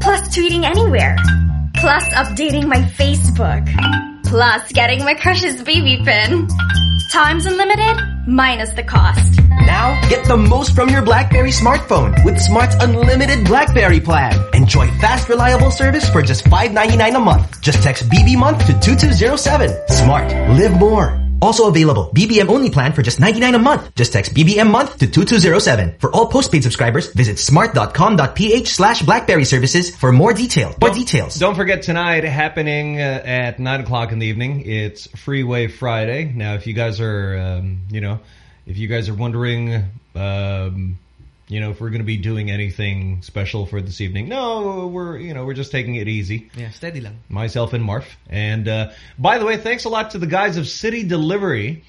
Speaker 18: Plus, tweeting anywhere. Plus, updating my Facebook. Plus, getting my crush's BB PIN. Times unlimited, minus the cost.
Speaker 19: Now, get the most from your BlackBerry smartphone with Smart's unlimited BlackBerry plan. Enjoy fast, reliable service for just $5.99 a month. Just text BB month to 2207. Smart. Live more. Also available, BBM only plan for just 99 a month. Just text BBM month to 2207. For all postpaid subscribers, visit smart.com.ph slash blackberry services for more detail. More details.
Speaker 1: Don't forget tonight happening uh, at 9 o'clock in the evening. It's Freeway Friday. Now, if you guys are, um, you know, if you guys are wondering, um, you know, if we're going to be doing anything special for this evening, no, we're, you know, we're just taking it easy.
Speaker 2: Yeah, steady lang.
Speaker 1: Myself and Marf. And uh, by the way, thanks a lot to the guys of City Delivery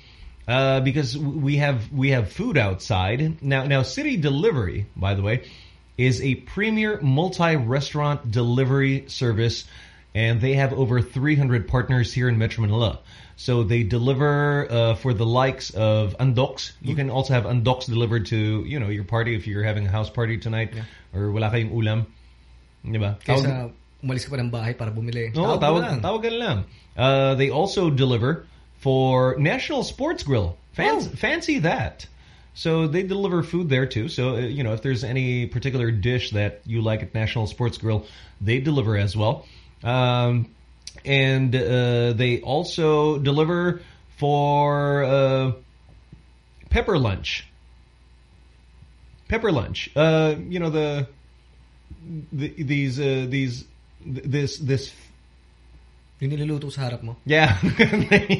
Speaker 1: uh, because we have we have food outside now. Now, City Delivery, by the way, is a premier multi-restaurant delivery service, and they have over 300 partners here in Metro Manila. So they deliver uh, for the likes of Andoks. You can also have Andoks delivered to you know your party if you're having a house party tonight or wala kayong ulam. Diba?
Speaker 2: Kaysa umalis ka pa ng bahay para bumili.
Speaker 1: No,
Speaker 2: Tawag
Speaker 1: tawag,
Speaker 2: lang.
Speaker 1: tawagan lang. Uh, they also deliver for National Sports Grill. Fan- Fancy that. So they deliver food there too. So, uh, you know, if there's any particular dish that you like at National Sports Grill, they deliver as well. Um, and uh, they also deliver for uh, Pepper Lunch. Pepper Lunch. Uh, you know the, the these uh, these th- this this
Speaker 2: Yung niluluto sa harap mo.
Speaker 1: Yeah.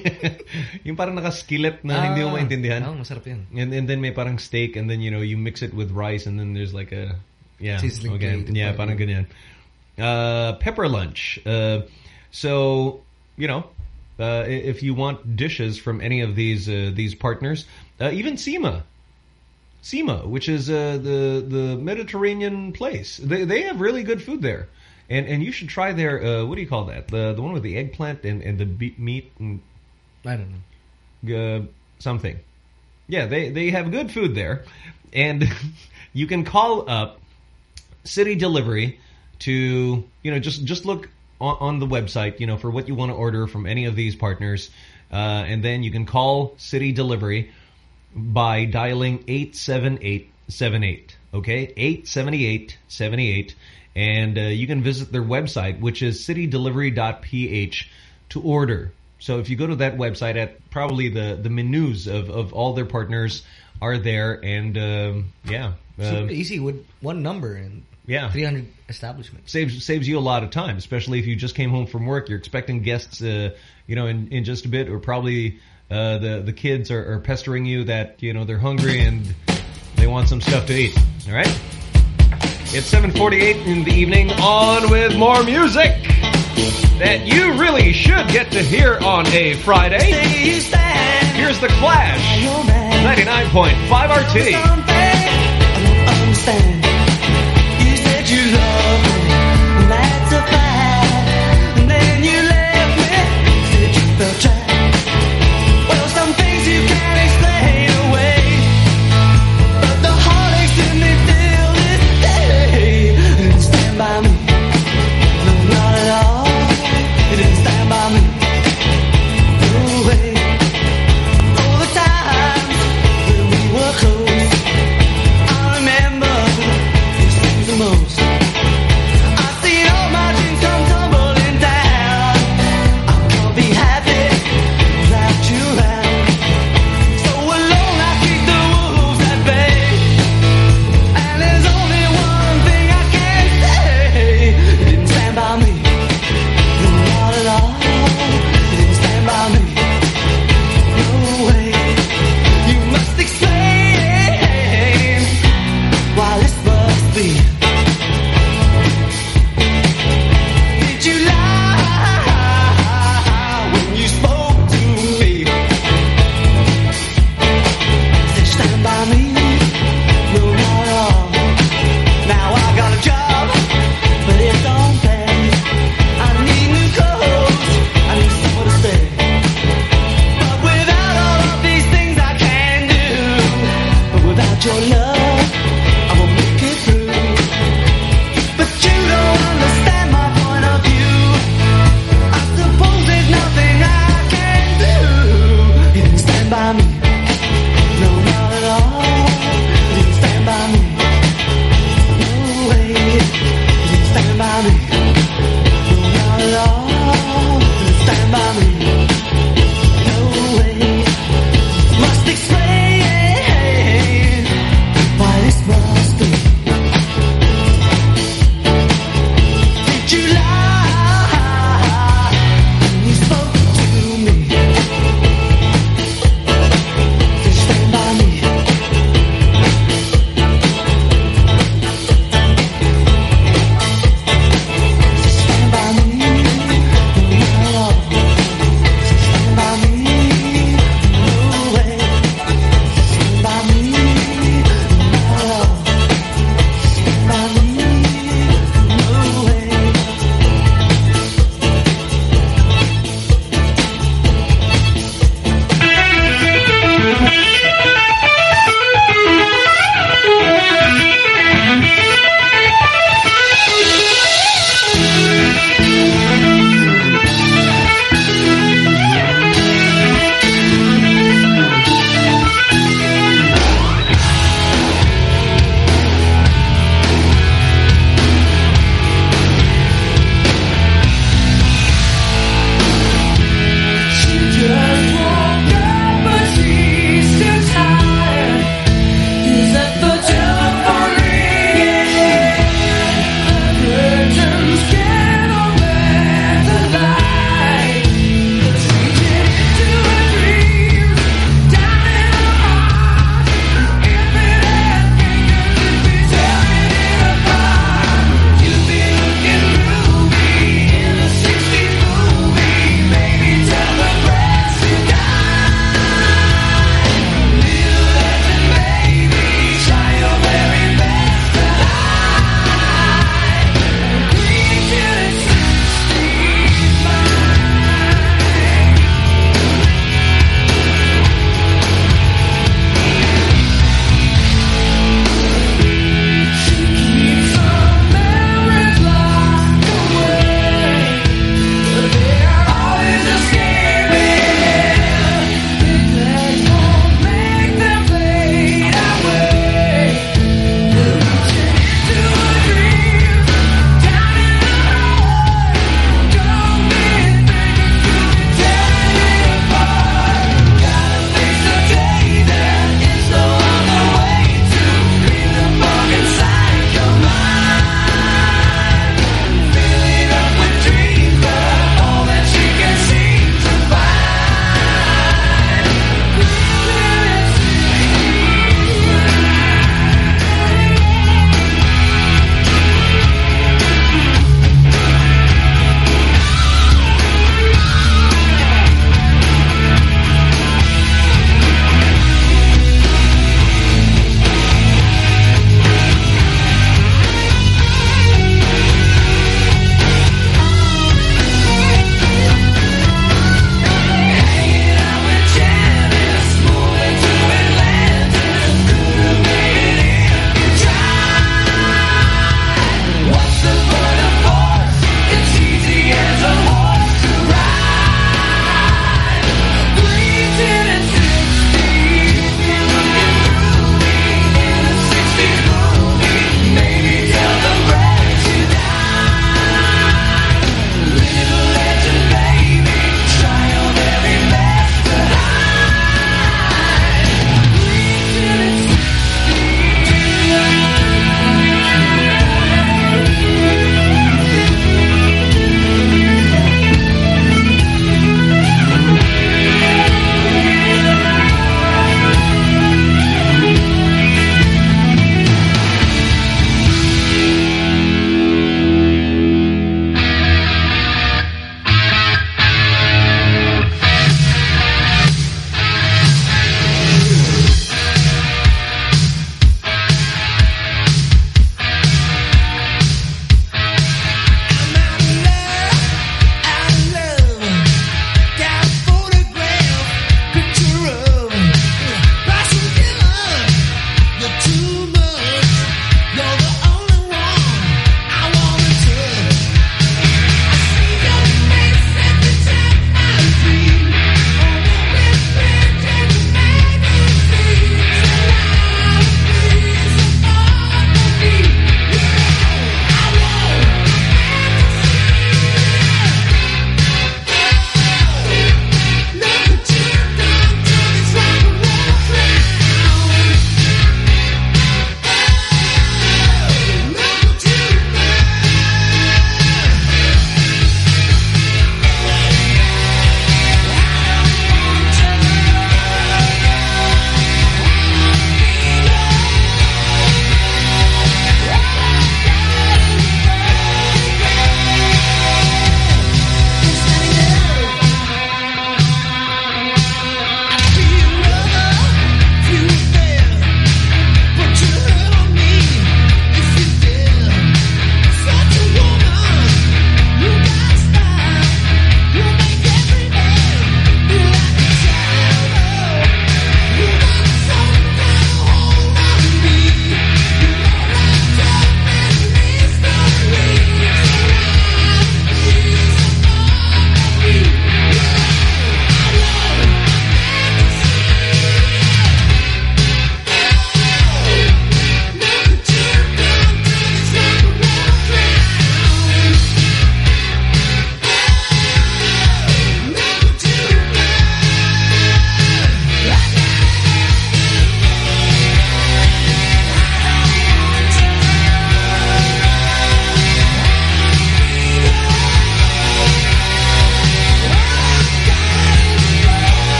Speaker 1: yung parang naka-skillet na hindi mo
Speaker 2: Ah,
Speaker 1: maintindihan.
Speaker 2: oo, masarap yan.
Speaker 1: And, and then may parang steak and then, you know, you mix it with rice and then there's like a... Yeah.
Speaker 2: Sizzling
Speaker 1: okay. Yeah, parang ganyan. Uh, pepper lunch. Uh, so, you know, uh, if you want dishes from any of these uh, these partners, uh, even Cyma. Cyma, which is uh, the the Mediterranean place. They they have really good food there, and and you should try their uh, what do you call that? The the one with the eggplant and and the meat and
Speaker 2: I don't know.
Speaker 1: something. Yeah, they they have good food there, and you can call up City Delivery to you know just just look on, on the website you know for what you want to order from any of these partners, uh, and then you can call City Delivery by dialing 87878. Okay, 87878. And uh, you can visit their website, which is citydelivery.ph to order. So if you go to that website, at probably the, the menus of, of all their partners are there. And um, yeah.
Speaker 2: Super
Speaker 1: um,
Speaker 2: easy with one number and
Speaker 1: Yeah.
Speaker 2: 300 establishments.
Speaker 1: saves saves you a lot of time, especially if you just came home from work. You're expecting guests, uh, you know, in, in just a bit, or probably uh, the the kids are, are pestering you that you know they're hungry and they want some stuff to eat. All right, it's 7:48 in the evening. On with more music that you really should get to hear on a Friday. Here's the Clash, 99.5 RT.
Speaker 5: Said you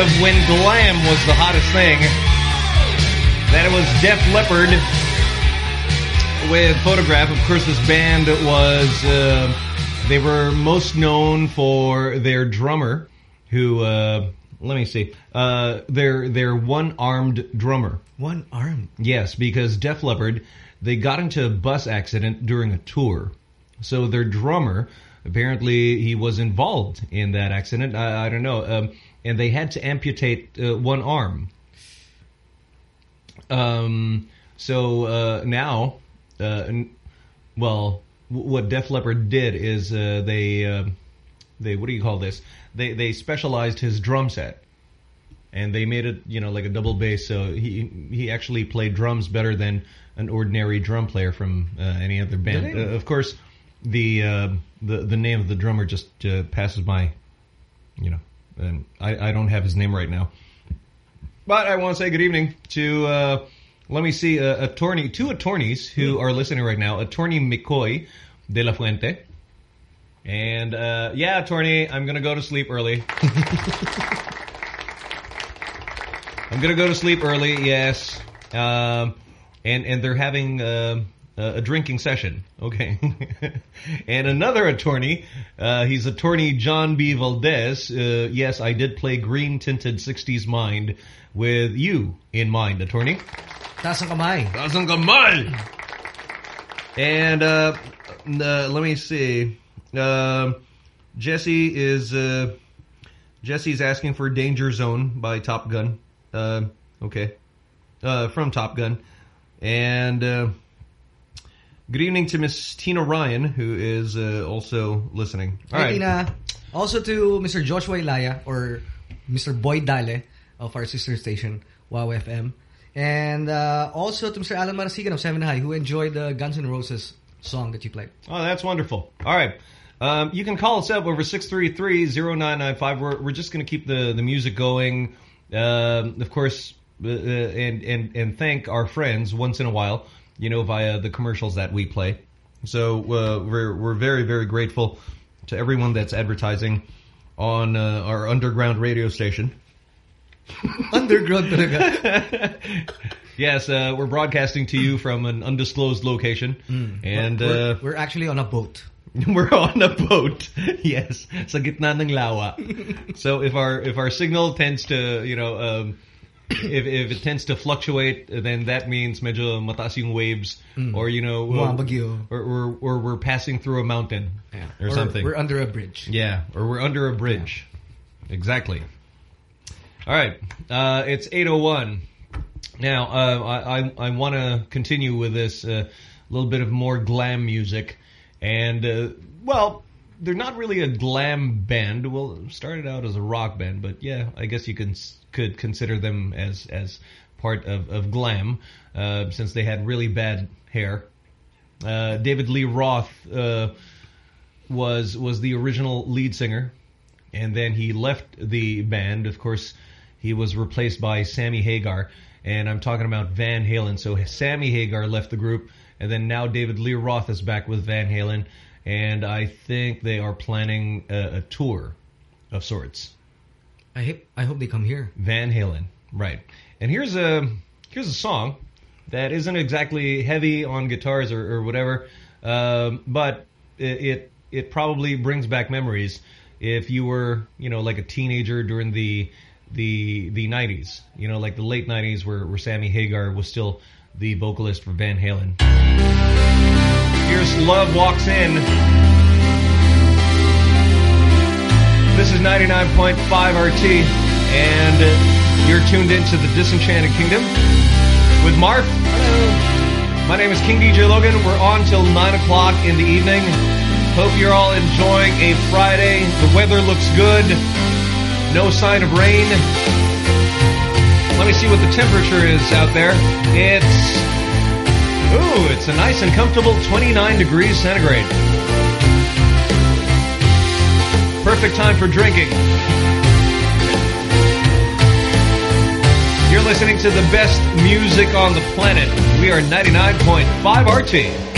Speaker 1: of when glam was the hottest thing. That it was Def Leppard with Photograph. Of course, this band was, uh, they were most known for their drummer, who, uh, let me see, uh, their, their one-armed drummer.
Speaker 2: One-armed?
Speaker 1: Yes, because Def Leppard, they got into a bus accident during a tour. So their drummer, apparently he was involved in that accident. I, I don't know. Um, and they had to amputate uh, one arm. Um, so uh, now, uh, n- well, w- what Def Leppard did is uh, they uh, they what do you call this? They they specialized his drum set, and they made it you know like a double bass. So he he actually played drums better than an ordinary drum player from uh, any other band. Uh, of course, the uh, the the name of the drummer just uh, passes my, you know, and I I don't have his name right now. But I want to say good evening to, uh, let me see, uh, attorney, two attorneys who are listening right now. Attorney McCoy de la Fuente. And, uh, yeah, attorney, I'm going to go to sleep early. I'm going to go to sleep early, yes. Um, and, and they're having, uh, a a drinking session. Okay. and another attorney, uh, he's attorney John B. Valdez. Uh, yes, I did play green tinted 60s mind with you in mind, attorney.
Speaker 2: Taas ang kamay.
Speaker 1: Taas ang kamay! And uh, uh, let me see. Um Jesse is uh, Jesse's asking for Danger Zone by Top Gun. Uh, okay, uh, from Top Gun. And uh, good evening to Miss Tina Ryan, who is uh, also listening. All
Speaker 2: Hi,
Speaker 1: right.
Speaker 2: Tina. Also to Mr. Joshua Ilaya or Mr. Boyd Dale of our sister station, Wow FM. And uh, also to Mr. Alan Marasigan of Seven High, who enjoyed the Guns N' Roses song that you played.
Speaker 1: Oh, that's wonderful. All right. Um, you can call us up over 633-0995. We're, we're just going to keep the, the music going. Um, of course, uh, uh, and, and, and thank our friends once in a while, you know, via the commercials that we play. So uh, we're, we're very, very grateful to everyone that's advertising on uh, our underground radio station.
Speaker 2: Underground.
Speaker 1: Yes, uh, we're broadcasting to you from an undisclosed location. And
Speaker 2: we're,
Speaker 1: uh,
Speaker 2: we're actually on a boat.
Speaker 1: We're on a boat. Yes, sa gitna ng lawa. so if our if our signal tends to, you know, um, if if it tends to fluctuate, then that means medyo mataas yung waves,
Speaker 2: Mm.
Speaker 1: or you know, or, or or we're passing through a mountain, or,
Speaker 2: Or
Speaker 1: something.
Speaker 2: We're under a bridge.
Speaker 1: Yeah, or we're under a bridge. Exactly. All right, uh, it's 8.01. Now, uh, I, I, I want to continue with this uh, little bit of more glam music. And, uh, well, they're not really a glam band. Well, it started out as a rock band, but yeah, I guess you can could consider them as, as part of, of glam, uh, since they had really bad hair. Uh, David Lee Roth uh, was was the original lead singer, and then he left the band. Of course, he was replaced by Sammy Hagar, and I'm talking about Van Halen. So Sammy Hagar left the group, and then now David Lee Roth is back with Van Halen, and I think they are planning a, a tour of sorts.
Speaker 2: I hope I hope they come here.
Speaker 1: Van Halen, right? And here's a here's a song that isn't exactly heavy on guitars or, or whatever, um, but it, it it probably brings back memories if you were you know like a teenager during the the the 90s, you know like the late 90s where where Sammy Hagar was still the vocalist for Van Halen. Here's Love Walks In. This is 99.5 RT, and you're tuned into the Disenchanted Kingdom with Mark. Hello. My name is King DJ Logan. We're on till 9 o'clock in the evening. Hope you're all enjoying a Friday. The weather looks good. No sign of rain. Let me see what the temperature is out there. It's, ooh, it's a nice and comfortable 29 degrees centigrade. Perfect time for drinking. You're listening to the best music on the planet. We are 99.5 RT.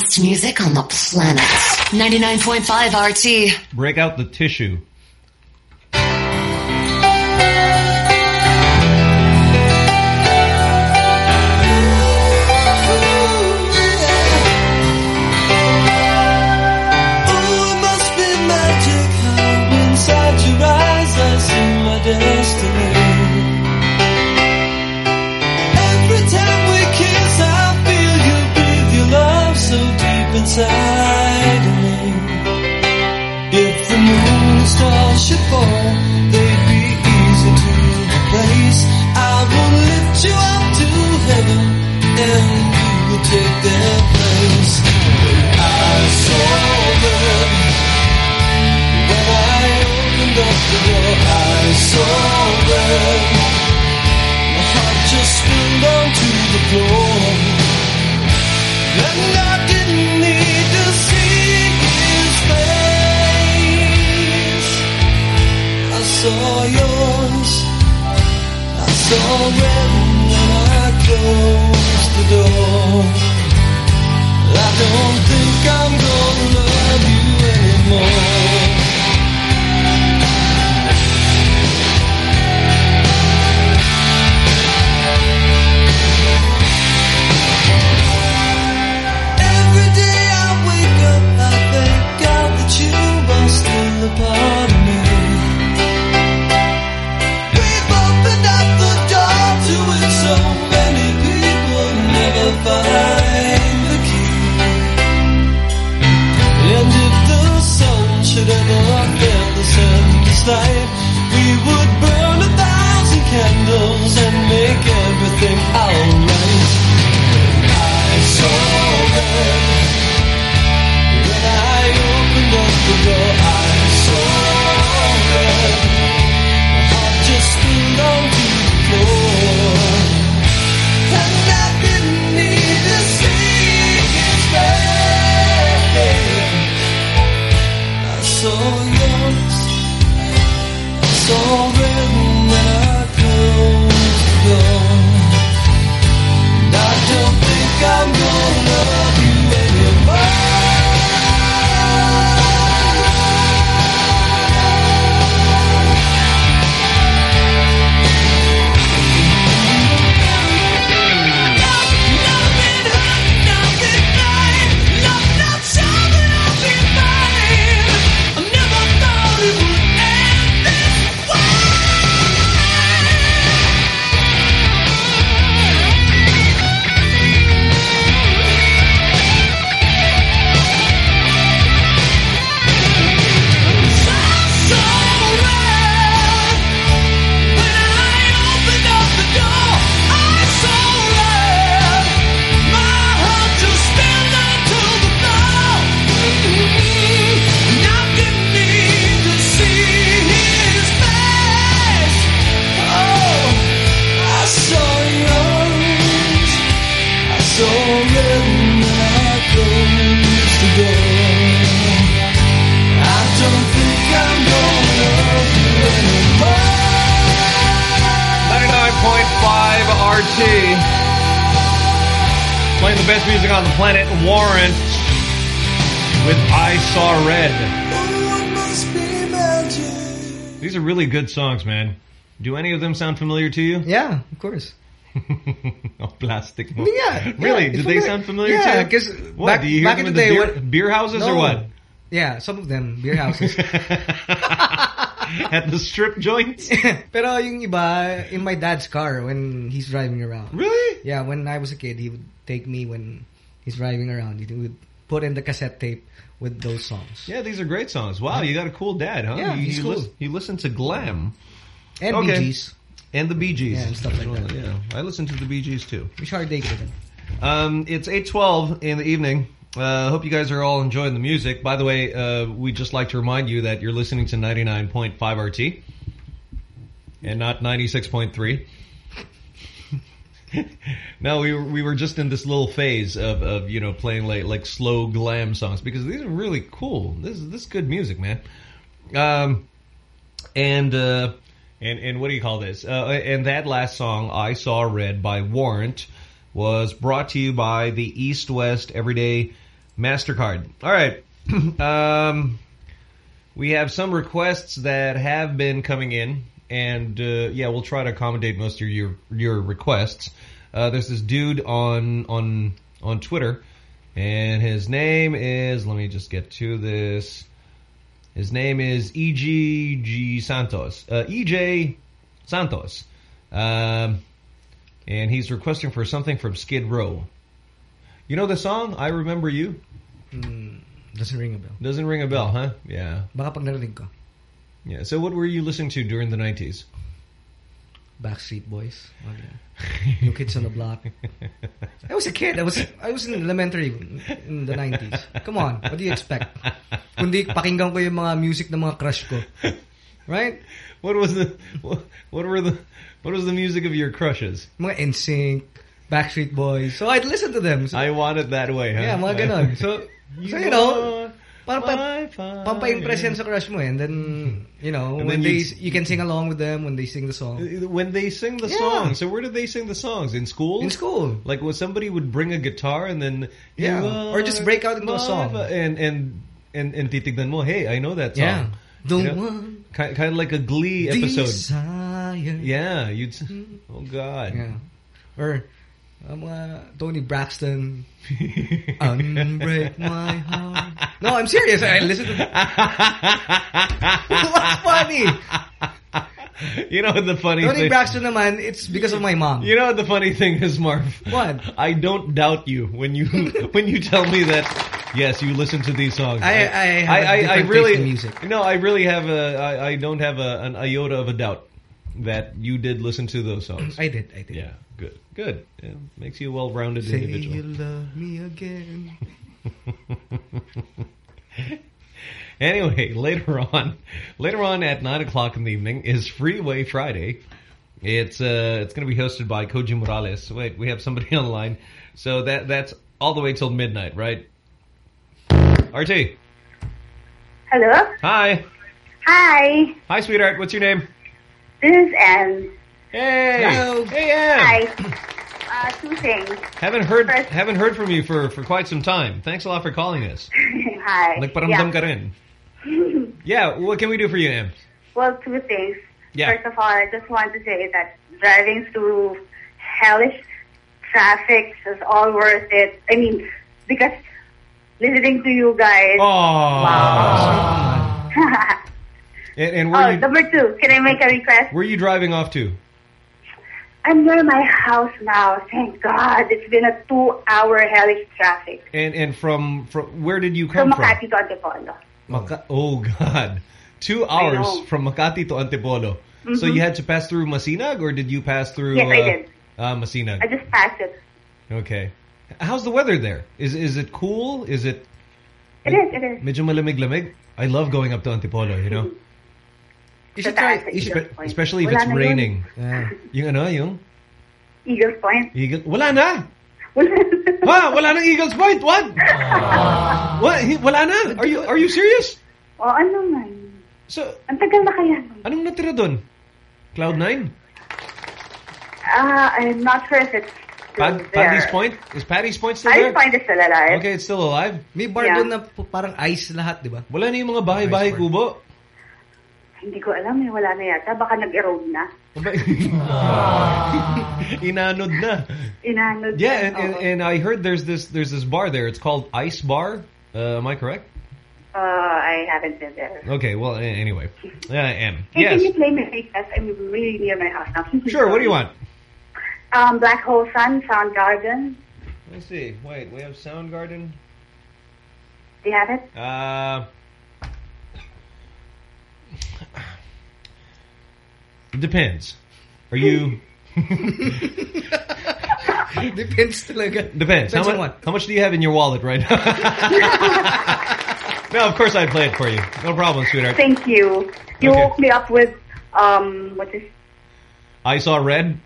Speaker 3: Best music on the planet. 99.5 RT.
Speaker 1: Break out the tissue.
Speaker 20: Inside me. If the moon stars should fall, they'd be easy to replace. I will lift you up to heaven, and you will take their place. I saw them when I opened up the door. I saw them. My heart just spilled onto the floor, and I I saw yours. I saw red when I closed the door. I don't think I'm gonna love you anymore. Every day I wake up, I still a light, we would burn a thousand candles and make everything alright. I saw red when I opened up the door. Saw Red.
Speaker 1: These are really good songs, man. Do any of them sound familiar to you?
Speaker 2: Yeah, of course.
Speaker 1: oh, plastic.
Speaker 2: Yeah,
Speaker 1: Really?
Speaker 2: yeah,
Speaker 1: Did
Speaker 2: if
Speaker 1: they sound familiar
Speaker 2: yeah,
Speaker 1: to you?
Speaker 2: 'cause
Speaker 1: What,
Speaker 2: back-
Speaker 1: do you
Speaker 2: back in the
Speaker 1: the
Speaker 2: day,
Speaker 1: beer,
Speaker 2: what-
Speaker 1: beer houses or what?
Speaker 2: Yeah, some of them, beer houses.
Speaker 1: At the strip joints?
Speaker 2: Pero yung iba, in my dad's car when he's driving around.
Speaker 1: Really?
Speaker 2: Yeah, when I was a kid, he would take me when he's driving around. He would put in the cassette tape with those songs.
Speaker 1: Yeah, these are great songs. Wow, you got a cool dad, huh?
Speaker 2: Yeah,
Speaker 1: you,
Speaker 2: he's
Speaker 1: you
Speaker 2: cool.
Speaker 1: you listen to glam.
Speaker 2: And
Speaker 1: Okay.
Speaker 2: Bee Gees.
Speaker 1: And the Bee Gees.
Speaker 2: Yeah, and stuff like
Speaker 1: Well,
Speaker 2: that.
Speaker 1: Yeah, I listen to the Bee Gees too.
Speaker 2: Richard David.
Speaker 1: Um, it's 8.12 in the evening. I uh, hope you guys are all enjoying the music. By the way, uh, we'd just like to remind you that you're listening to 99.5 RT and not 96.3. no, we were, we were just in this little phase of, of you know playing like like slow glam songs because these are really cool. This is this is good music, man. Um, and uh, and and what do you call this? Uh, and that last song, "I Saw Red" by Warrant, was brought to you by the East West Everyday MasterCard. All right. um, we have some requests that have been coming in, and uh, yeah, we'll try to accommodate most of your your requests. Uh, there's this dude on on on Twitter, and his name is. Let me just get to this. His name is EGG Santos. Uh, EJ Santos. Um, and he's requesting for something from Skid Row. You know the song, I Remember You?
Speaker 2: Mm, doesn't ring a bell.
Speaker 1: Doesn't ring a bell, huh? Yeah.
Speaker 2: Baka pag narinig ko.
Speaker 1: Yeah, so what were you listening to during the 90s?
Speaker 2: Backstreet Boys. Oh, okay. New Kids on the Block. I was a kid. I was I was in elementary in the 90s. Come on. What do you expect? Kundi pakinggan ko yung mga music ng mga crush ko. Right?
Speaker 1: What was the what, what were the what was the music of your crushes?
Speaker 2: Mga NSYNC, Backstreet Boys. So I'd listen to them. So,
Speaker 1: I want it that way, huh?
Speaker 2: yeah, mga ganon. So, so you know, parang pa, pampa-impress yan sa crush mo eh. And then, you know,
Speaker 1: And
Speaker 2: when they,
Speaker 1: you-
Speaker 2: you can sing along with them when they sing the song.
Speaker 1: When they sing the
Speaker 2: Yeah.
Speaker 1: songs. So where did they sing the songs? In school?
Speaker 2: In school.
Speaker 1: Like when somebody would bring a guitar and then
Speaker 2: Yeah. Or just break out into a song.
Speaker 1: And and and and titignan mo, hey, I know that song.
Speaker 2: Yeah. The
Speaker 1: You know?
Speaker 2: one
Speaker 1: Kind, kind of like a Glee episode.
Speaker 2: Desire.
Speaker 1: Yeah, you'd. Oh God.
Speaker 2: Yeah. Or uh, mga Toni Braxton. Unbreak my heart. No, I'm serious. I listen to What's funny?
Speaker 1: You know what the funny
Speaker 2: Toni
Speaker 1: thing.
Speaker 2: Braxton naman, it's because of my mom.
Speaker 1: You know what the funny thing is, Marv?
Speaker 2: What?
Speaker 1: I don't doubt you when you when you tell me that. Yes, you listen to these songs.
Speaker 2: I- I have a
Speaker 1: I, I,
Speaker 2: different
Speaker 1: really
Speaker 2: music.
Speaker 1: No, I really have a. I, I don't have a, an iota of a doubt that you did listen to those songs.
Speaker 2: I did. I did.
Speaker 1: Yeah, good, good. Yeah, makes you a well-rounded
Speaker 2: Say
Speaker 1: individual.
Speaker 2: you love me again.
Speaker 1: Anyway, later on, later on at nine o'clock in the evening is Freeway Friday. It's uh, it's going to be hosted by Koji Morales. Wait, we have somebody on the line, so that that's all the way till midnight, right? RT,
Speaker 21: Hello?
Speaker 1: hi,
Speaker 21: Hi,
Speaker 1: hi, sweetheart. What's your name?
Speaker 21: this is Anne.
Speaker 1: Hey,
Speaker 21: Hello.
Speaker 1: hey, Ann.
Speaker 21: Hi. Uh, two things.
Speaker 1: Haven't heard haven't heard from you for for quite some time. Thanks a lot for calling us.
Speaker 21: Hi.
Speaker 1: Nagparamdam ka rin. Yeah, what can we do for you, Em?
Speaker 21: Well, two things.
Speaker 1: Yeah.
Speaker 21: First of all, I just want to say that driving through hellish traffic is all worth it. I mean, because listening to you guys.
Speaker 1: Oh. And, and where
Speaker 21: oh,
Speaker 1: you
Speaker 21: number two, can I make a request?
Speaker 1: where are you driving off to?
Speaker 21: I'm near my house now. Thank God. It's been a two-hour hellish traffic
Speaker 1: And and from from where did you come from?
Speaker 21: Makati to Antipolo.
Speaker 1: Oh God, two hours from Makati to Antipolo. So
Speaker 21: Mhm.
Speaker 1: you had to pass through Masinag, or did you pass through?
Speaker 21: Yes, I
Speaker 1: uh,
Speaker 21: did.
Speaker 1: Uh, Masinag.
Speaker 21: I just passed it.
Speaker 1: Okay. How's the weather there? Is is it cool? Is it?
Speaker 21: It is, it is.
Speaker 1: Medyo malamig-lamig. I love going up to Antipolo. You know.
Speaker 2: You should try. You should,
Speaker 21: Eagles
Speaker 1: Especially if
Speaker 21: Wala
Speaker 1: it's
Speaker 21: na yun.
Speaker 1: raining. Yung ano, yung
Speaker 21: Eagles Point.
Speaker 1: Eagle. Wala na. Ha? Wala nang Eagles Point. What? What? Hi- Wala na? Are you are you serious?
Speaker 21: O ano man.
Speaker 1: So,
Speaker 21: Ang tagal na kaya.
Speaker 1: Anong natira doon? Cloud 9?
Speaker 21: Ah, I'm not sure if it's still
Speaker 1: Pad
Speaker 21: there.
Speaker 1: Padi's Point? Is Padi's Point still
Speaker 21: Padi's
Speaker 1: there?
Speaker 21: Point is still alive.
Speaker 1: Okay, it's still alive?
Speaker 2: May bar
Speaker 21: Yeah.
Speaker 2: doon na parang ice lahat, di ba?
Speaker 1: Wala na yung mga bahay-bahay kubo.
Speaker 21: Hindi ko alam eh. Wala na yata. Baka nag-erode na.
Speaker 1: Inanod na.
Speaker 21: Inanod
Speaker 1: Yeah,
Speaker 21: na.
Speaker 1: and, and, and I heard there's this there's this bar there. It's called Ice Bar. Uh, am I correct?
Speaker 21: Uh, I haven't been there.
Speaker 1: Okay, well, anyway. Yeah, I am.
Speaker 21: Hey,
Speaker 1: Yes.
Speaker 21: can you play me request? I'm really near my house now.
Speaker 1: Sure, what do you want?
Speaker 21: Um, Black Hole Sun, Soundgarden.
Speaker 1: Let's see. Wait, we have Soundgarden.
Speaker 21: Do you have it?
Speaker 1: Uh, depends. Are you...
Speaker 2: Depends talaga.
Speaker 1: Depends. How
Speaker 2: Depends on
Speaker 1: much, how much do you have in your wallet right now? no, of course I'd play it for you. No problem, sweetheart.
Speaker 21: Thank you. You
Speaker 1: Okay.
Speaker 21: woke me up with, um, what is...
Speaker 1: I saw red.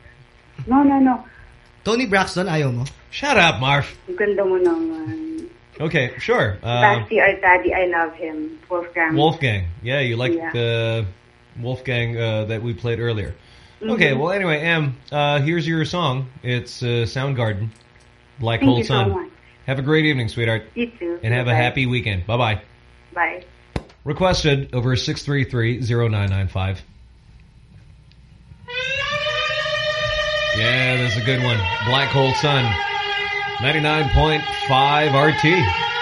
Speaker 21: No, no, no.
Speaker 2: Toni Braxton, ayaw mo?
Speaker 1: Shut up, Marv.
Speaker 21: Ganda mo naman.
Speaker 1: Okay, sure. Uh,
Speaker 21: Basti I love him. Wolfgang.
Speaker 1: Wolfgang. Yeah, you like
Speaker 21: yeah.
Speaker 1: the Wolfgang uh, that we played earlier. Mm -hmm.
Speaker 4: Okay, well, anyway, Em, uh, here's your song. It's uh, Soundgarden, Black Hole Sun.
Speaker 21: So
Speaker 4: have a great evening, sweetheart.
Speaker 21: You too.
Speaker 4: And have a happy weekend. Bye-bye.
Speaker 21: Bye.
Speaker 4: Requested over 633-0995. Yeah, that's a good one. Black Hole Sun. 99.5 RT.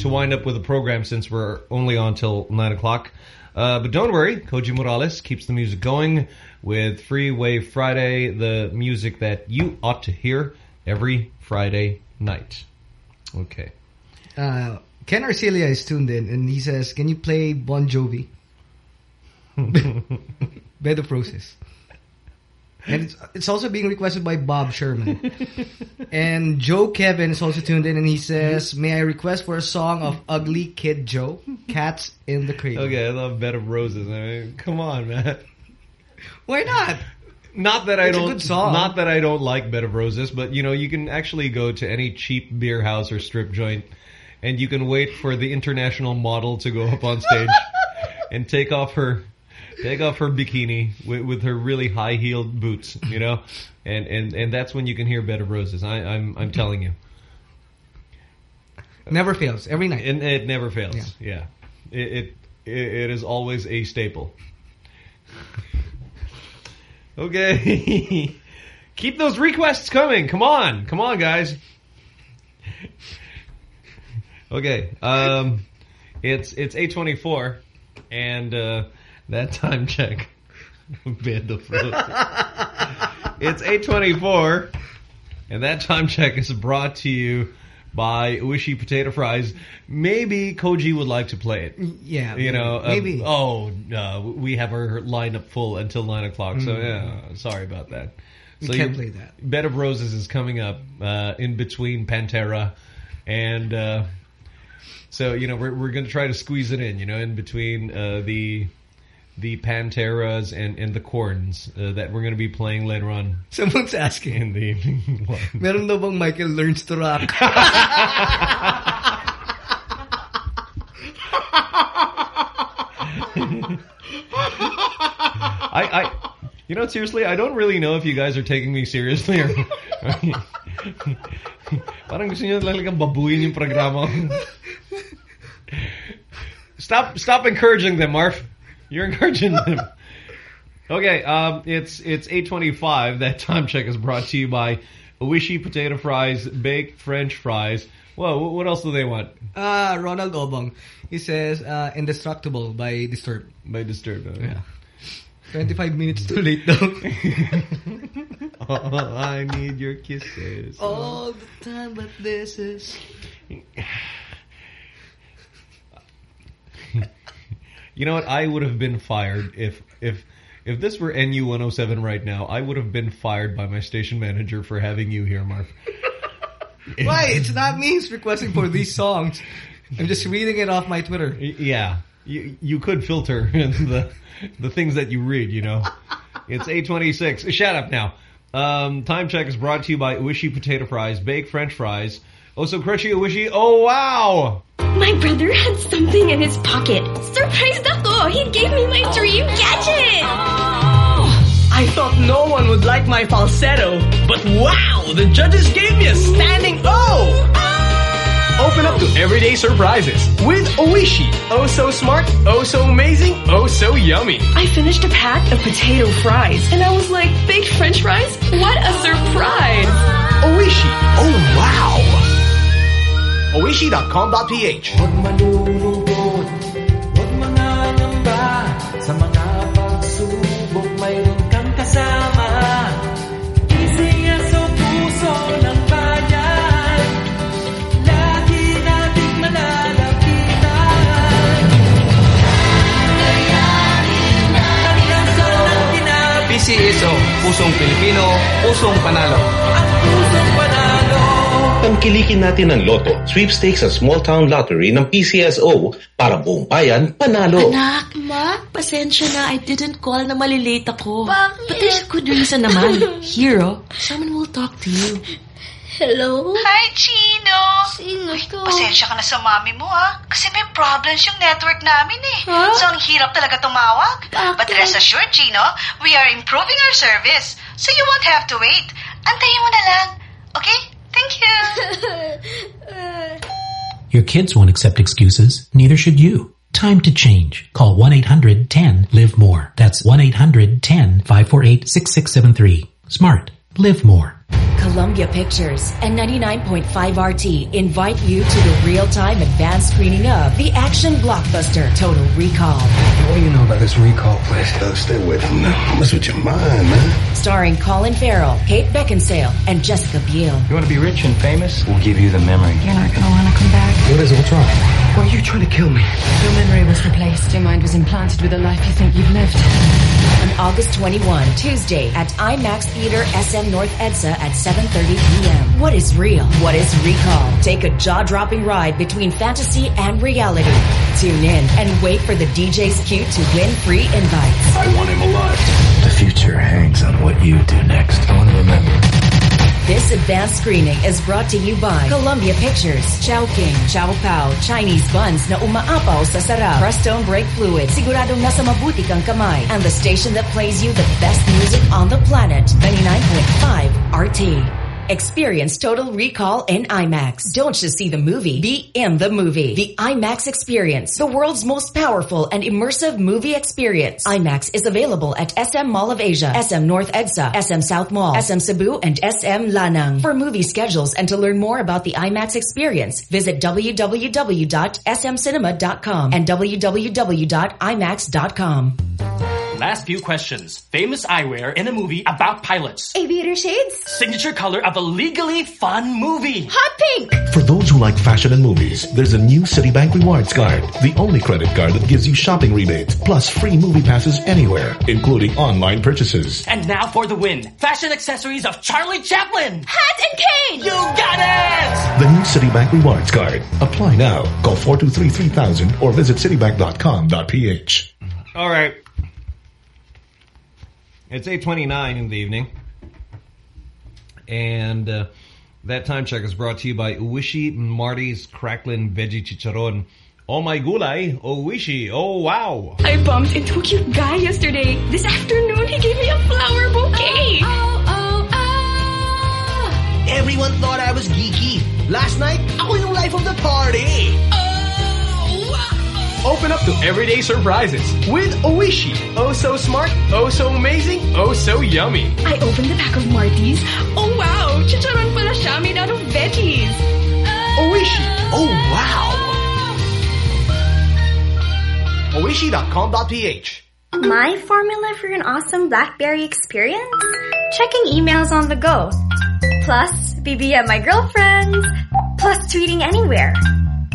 Speaker 22: To
Speaker 1: wind up with a program since we're only on till 9 o'clock. Uh, but don't worry, Koji Morales keeps the music going with Freeway Friday, the music that you ought to hear every Friday night. Okay.
Speaker 2: Uh, Ken Arcelia is tuned in, and he says, "Can you play Bon Jovi?" Bed of Roses. And it's, it's also being requested by Bob Sherman. and Joe Kevin is also tuned in, and he says, "May I request for a song of Ugly Kid Joe, Cats in the Cradle?"
Speaker 1: Okay, I love Bed of Roses. I mean, come on, man.
Speaker 2: Why not?
Speaker 1: Not that I
Speaker 2: It's
Speaker 1: don't.
Speaker 2: good song.
Speaker 1: Not that I don't like Bed of Roses, but you know, you can actually go to any cheap beer house or strip joint, and you can wait for the international model to go up on stage and take off her, take off her bikini with, with her really high heeled boots, you know, and and and that's when you can hear Bed of Roses. I, I'm I'm telling you,
Speaker 2: Never fails every night.
Speaker 1: and it never fails. Yeah, It, it it is always a staple. Okay. Keep those requests coming. Come on. Come on, guys. Okay. Um, it's it's 824 and uh, that time check. Bed of it's 824 and that time check is brought to you by Wishy Potato Fries. Maybe Koji would like to play it.
Speaker 2: Yeah,
Speaker 1: You know, uh,
Speaker 2: maybe.
Speaker 1: oh, no, we have our lineup full until 9 o'clock, so
Speaker 2: Mm.
Speaker 1: yeah, sorry about that.
Speaker 2: We
Speaker 1: so
Speaker 2: can't play that.
Speaker 1: Bed of Roses is coming up uh, in between Pantera and... Uh, so, you know, we're, we're going to try to squeeze it in, you know, in between uh, the the Panteras and, and the Korns uh, that we're going to be playing later on.
Speaker 2: Someone's asking.
Speaker 1: In the evening.
Speaker 2: Meron daw bang Michael learns to rock?
Speaker 1: I, I, you know, seriously, I don't really know if you guys are taking me seriously or. Parang gusto niyo talagang babuyin yung programa. stop, stop encouraging them, Marf. You're encouraging them. Okay, um, it's it's 8:25. That time check is brought to you by Oishi Potato Fries, baked French fries. Whoa, what else do they want?
Speaker 2: Ah, Ronald Obong. He says, uh, Indestructible by Disturbed.
Speaker 1: By Disturbed, uh,
Speaker 2: yeah. 25 minutes too late though.
Speaker 1: oh, I need your kisses.
Speaker 2: All the time, but this is...
Speaker 1: You know what? I would have been fired if if if this were NU 107 right now. I would have been fired by my station manager for having you here, Mark.
Speaker 2: Why? It's not me who's requesting for these songs. I'm just reading it off my Twitter.
Speaker 1: Yeah, you you could filter the the things that you read. You know, it's 8:26. Shut up now. Um, time check is brought to you by Oishi Potato Fries, baked French fries. Oh, so crunchy Oishi. Oh wow!
Speaker 18: My brother had something in his pocket. Surprised ako! He gave me my dream gadget! Oh.
Speaker 19: I thought no one would like my falsetto, but wow, the judges gave me a standing O! Oh. Open up to everyday surprises with Oishi. Oh so smart, oh so amazing, oh so yummy.
Speaker 8: I finished a pack of potato fries, and I was like, baked french fries? What a surprise!
Speaker 19: Oishi. Oh wow! Oishi.com.ph Pusong Pilipino, Pusong Panalo.
Speaker 23: Tangkilikin natin ang loto, sweepstakes at small town lottery ng PCSO para buong bayan panalo.
Speaker 24: Anak, ma, pasensya na. I didn't call na malilate ako. But there's a good reason naman. Hero, someone will talk to you.
Speaker 18: Hello?
Speaker 13: Hi, Chino!
Speaker 18: Sino
Speaker 13: Ay,
Speaker 18: to?
Speaker 13: pasensya ka na sa mami mo, ha? Kasi may problems yung network namin, eh.
Speaker 18: Huh?
Speaker 13: So, ang hirap talaga tumawag. But rest assured, Chino, we are improving our service. So, you won't have to wait. Antayin mo na lang. Okay? Thank you.
Speaker 12: Your kids won't accept excuses. Neither should you. Time to change. Call 1-800-10-LIVE-MORE. That's 1-800-10-548-6673. Smart. Live more.
Speaker 25: Columbia Pictures and 99.5 RT invite you to the real-time advanced screening of the action blockbuster Total Recall.
Speaker 26: What do you know about this recall place? Uh, stay away from them. Mess with your mind, man.
Speaker 25: Starring Colin Farrell, Kate Beckinsale, and Jessica Biel.
Speaker 26: You want to be rich and famous? We'll give you the memory.
Speaker 8: You're not gonna wanna come back.
Speaker 26: What is it? What's wrong? Why are you trying to kill me?
Speaker 8: Your memory was replaced. Your mind was implanted with a life you think you've lived.
Speaker 25: On August 21, Tuesday at IMAX Theater SM North EDSA at 7.30 p.m. What is real? What is recall? Take a jaw-dropping ride between fantasy and reality. Tune in and wait for the DJ's cue to win free invites.
Speaker 26: I want him alive. The future hangs on what you do next. I want to remember.
Speaker 25: This advanced screening is brought to you by Columbia Pictures, Chowking, Chow Pao, Chinese buns na umaapaw sa sarap, Prestone brake fluid, siguradong nasa mabuti kang kamay, and the station that plays you the best music on the planet, 99.5 RT. Experience Total Recall in IMAX. Don't just see the movie, be in the movie. The IMAX experience, the world's most powerful and immersive movie experience. IMAX is available at SM Mall of Asia, SM North EDSA, SM South Mall, SM Cebu, and SM Lanang. For movie schedules and to learn more about the IMAX experience, visit www.smcinema.com and www.imax.com.
Speaker 4: Last few questions. Famous eyewear in a movie about pilots.
Speaker 18: Aviator shades?
Speaker 4: Signature color of a legally fun movie.
Speaker 18: Hot pink!
Speaker 27: For those who like fashion and movies, there's a new Citibank Rewards Card. The only credit card that gives you shopping rebates, plus free movie passes anywhere, including online purchases.
Speaker 4: And now for the win. Fashion accessories of Charlie Chaplin.
Speaker 18: Hat and cane!
Speaker 4: You got it!
Speaker 27: The new Citibank Rewards Card. Apply now. Call 423-3000 or visit citibank.com.ph.
Speaker 1: All right. It's 8.29 in the evening. And uh, that time check is brought to you by Oishi Marty's Cracklin Veggie Chicharon. Oh my gulay, Oishi, oh wow.
Speaker 8: I bumped into a cute guy yesterday. This afternoon, he gave me a flower bouquet.
Speaker 19: Oh, oh, oh, Everyone thought I was geeky. Last night, ako yung life of the party. Open up to everyday surprises with Oishi. Oh so smart, oh so amazing, oh so yummy.
Speaker 8: I opened the pack of Marty's. Oh wow, chicharon pala siya made out of veggies.
Speaker 19: Oishi. Oh wow. Oishi.com.ph
Speaker 18: My formula for an awesome BlackBerry experience? Checking emails on the go. Plus, BBM my girlfriends. Plus, tweeting anywhere.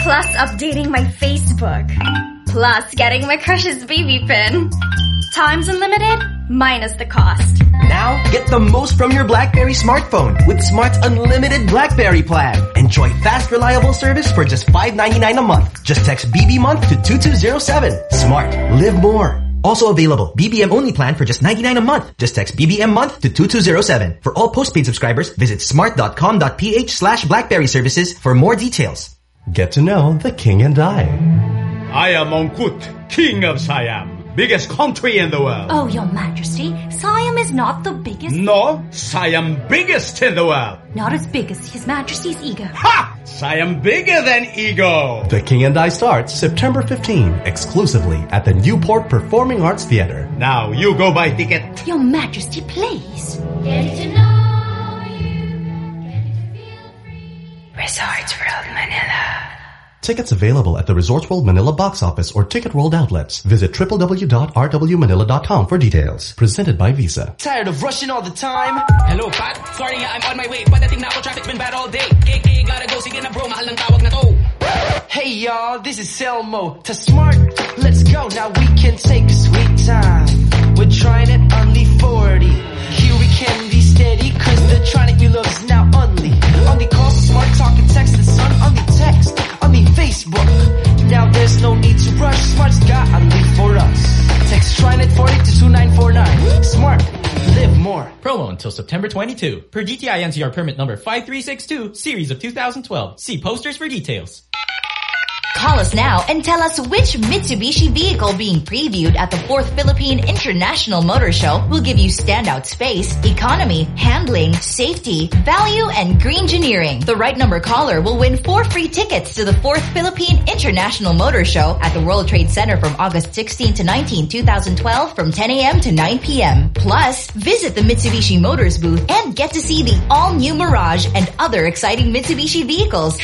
Speaker 18: Plus, updating my Facebook. Plus, getting my crush's BB PIN. Times unlimited, minus the cost.
Speaker 19: Now, get the most from your BlackBerry smartphone with Smart's unlimited BlackBerry plan. Enjoy fast, reliable service for just $5.99 a month. Just text BB month to 2207. Smart. Live more. Also available, BBM only plan for just 99 a month. Just text BBM month to 2207. For all postpaid subscribers, visit smart.com.ph slash blackberry services for more details.
Speaker 28: Get to know the king and I.
Speaker 29: I am Mongkut, king of Siam, biggest country in the world.
Speaker 30: Oh, your majesty, Siam is not the biggest...
Speaker 29: No, Siam biggest in the world.
Speaker 30: Not as big as his majesty's ego.
Speaker 29: Ha! Siam bigger than ego.
Speaker 28: The King and I starts September 15, exclusively at the Newport Performing Arts Theater.
Speaker 29: Now, you go buy ticket.
Speaker 30: Your majesty, please.
Speaker 8: Resorts World Manila.
Speaker 28: Tickets available at the Resorts World Manila box office or Ticket World outlets. Visit www.rwmanila.com for details. Presented by Visa.
Speaker 5: Tired of rushing all the time? Hello, Pat. Sorry nga, I'm on my way. but Padating na ako, traffic's been bad all day. KK, gotta go. Sige na bro, mahal ng tawag na to. Hey y'all, this is Selmo. To smart, let's go. Now we can take a sweet time. We're trying it only 40. Here we can be steady, cause the tronic we love is now only. Only call, smart talk and text the sun. Only text, only Facebook. Now there's no need to rush. Smart's got only for us. Text TRINET 40 to 2949. Smart, live more.
Speaker 31: Promo until September 22. Per DTI NCR permit number 5362, series of 2012. See posters for details.
Speaker 32: Call us now and tell us which Mitsubishi vehicle being previewed at the 4th Philippine International Motor Show will give you standout space, economy, handling, safety, value, and green engineering. The right number caller will win four free tickets to the 4th Philippine International Motor Show at the World Trade Center from August 16 to 19, 2012 from 10 a.m. to 9 p.m. Plus, visit the Mitsubishi Motors booth and get to see the all-new Mirage and other exciting Mitsubishi vehicles.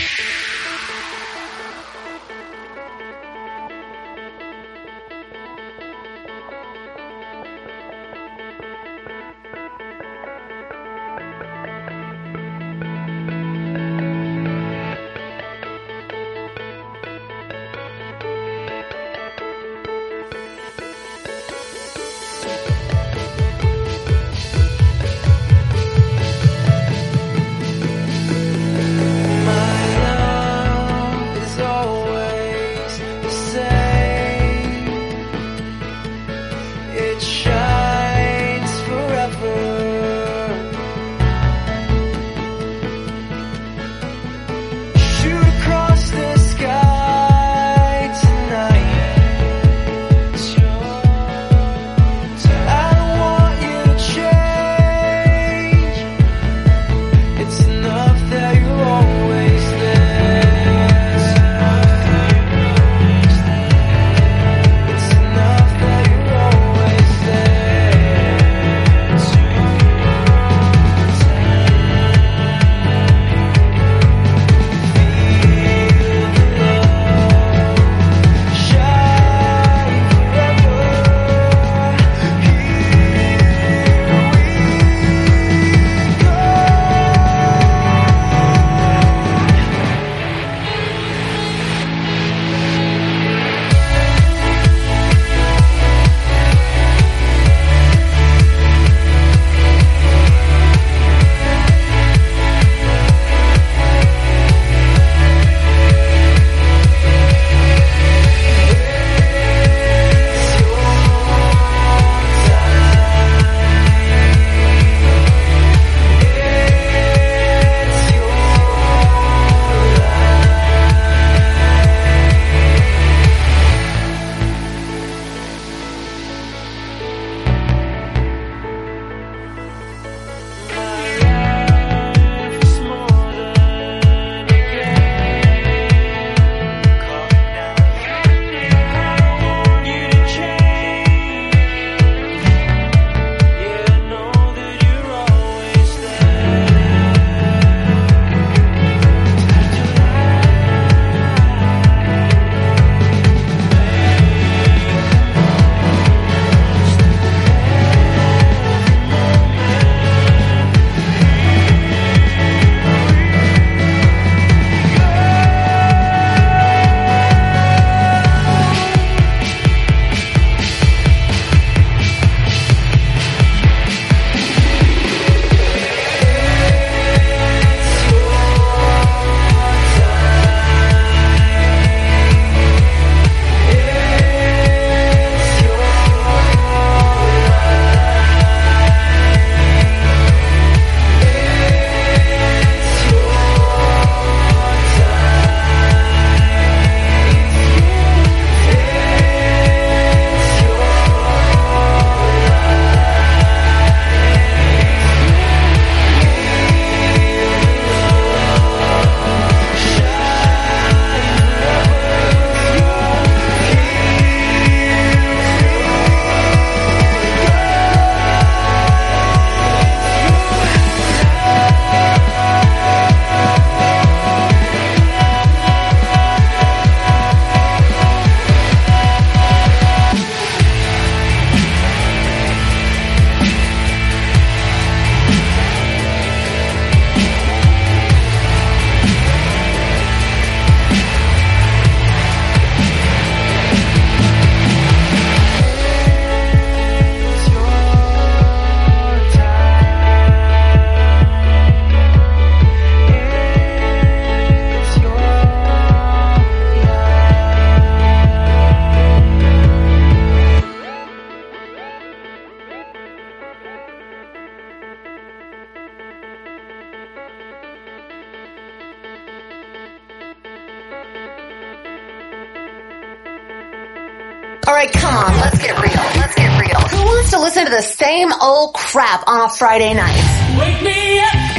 Speaker 3: All right, come on, let's get real. Let's get real. Who wants to listen to the same old crap on a Friday night?
Speaker 4: Wake me up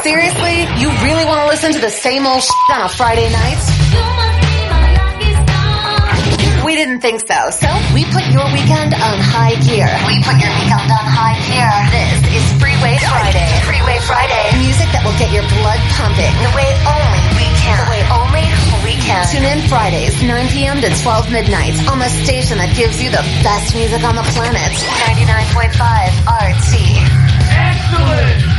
Speaker 3: Seriously? You really want to listen to the same old shit on a Friday night? We didn't think so, so we put your weekend on high gear. We put your weekend on high gear. This is Freeway Friday. Freeway Friday. Music that will get your blood pumping the way only we can. The way only we can. Tune in Fridays, 9 p.m. to 12 midnight on the station that gives you the best music on the planet. 99.5 RT. Excellent!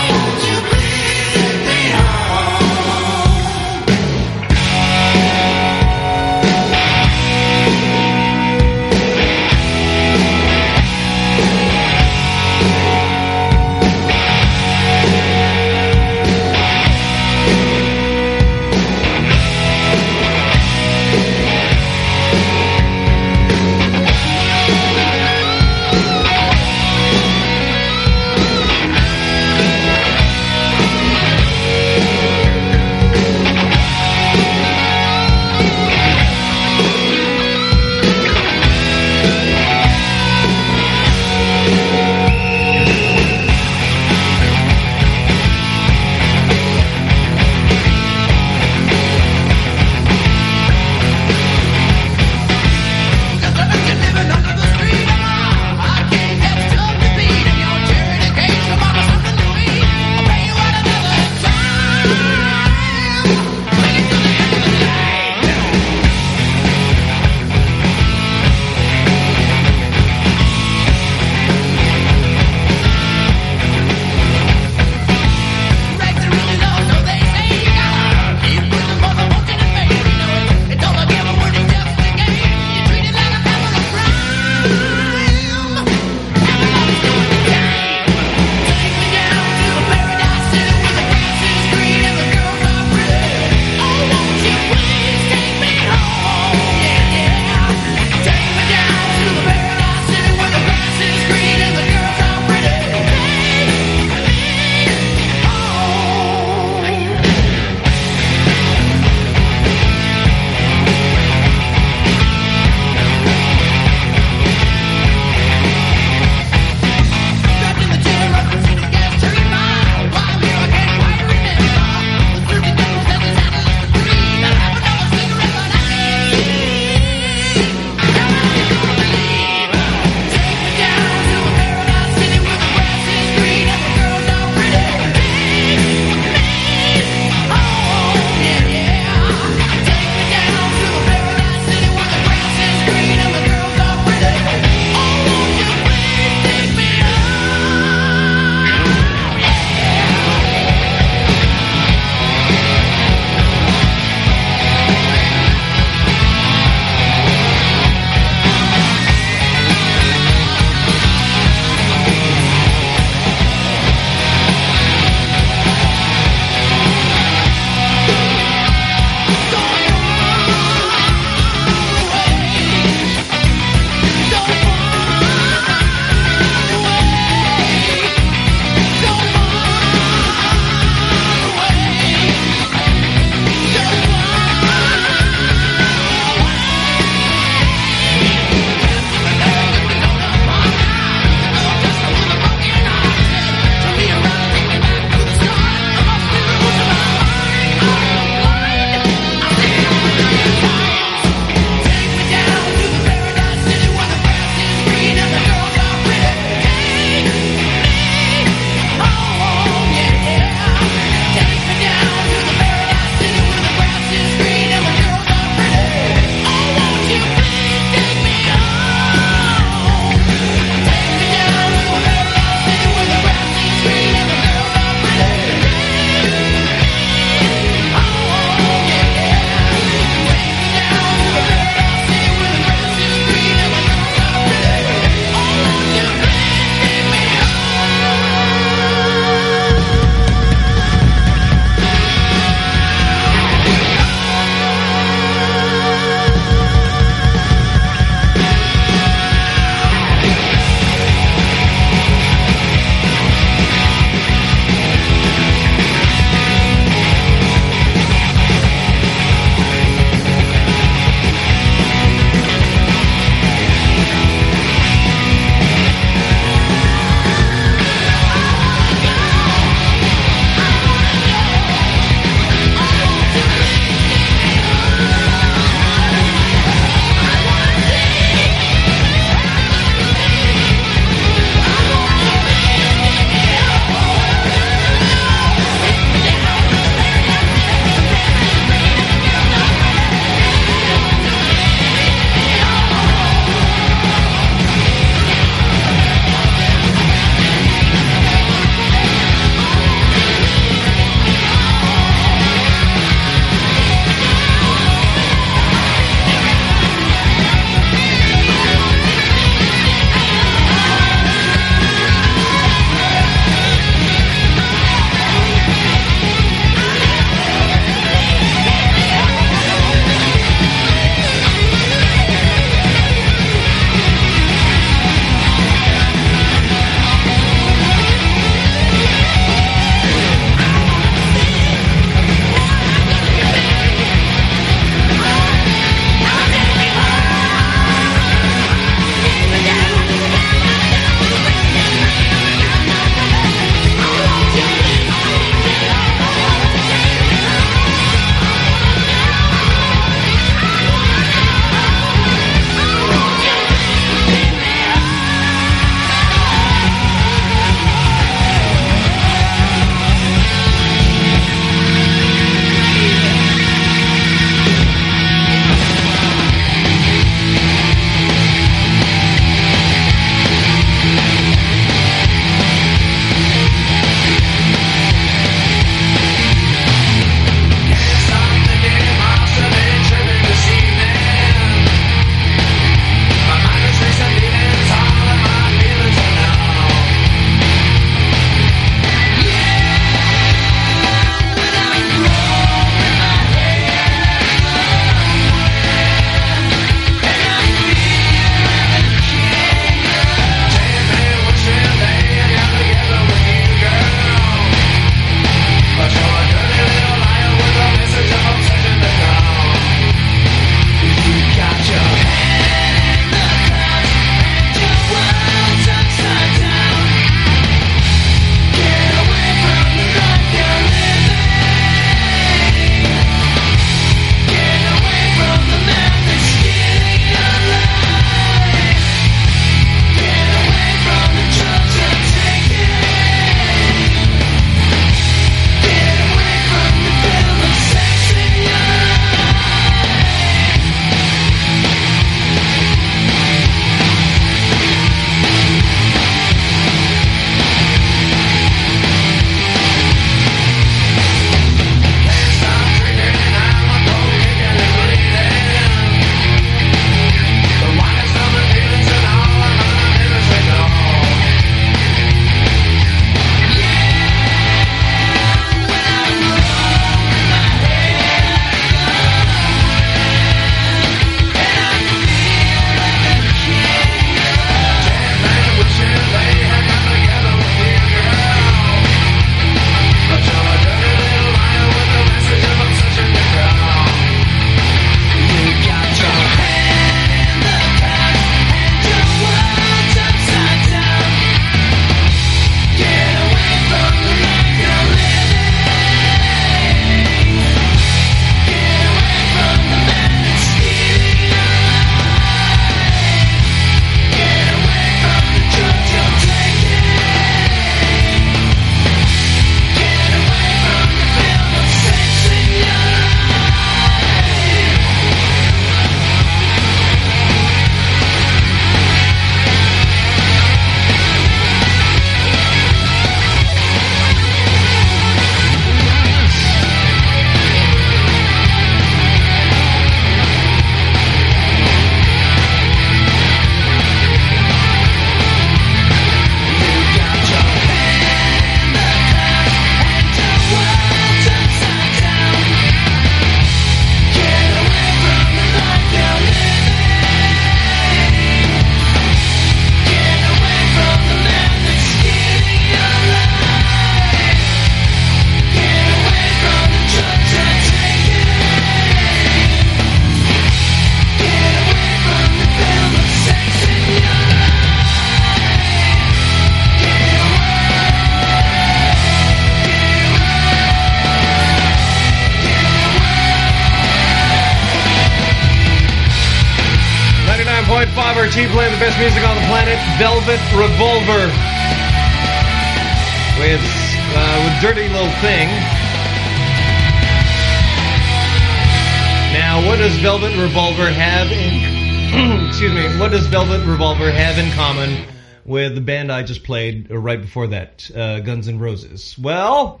Speaker 1: Just played right before that, uh, Guns N' Roses? Well,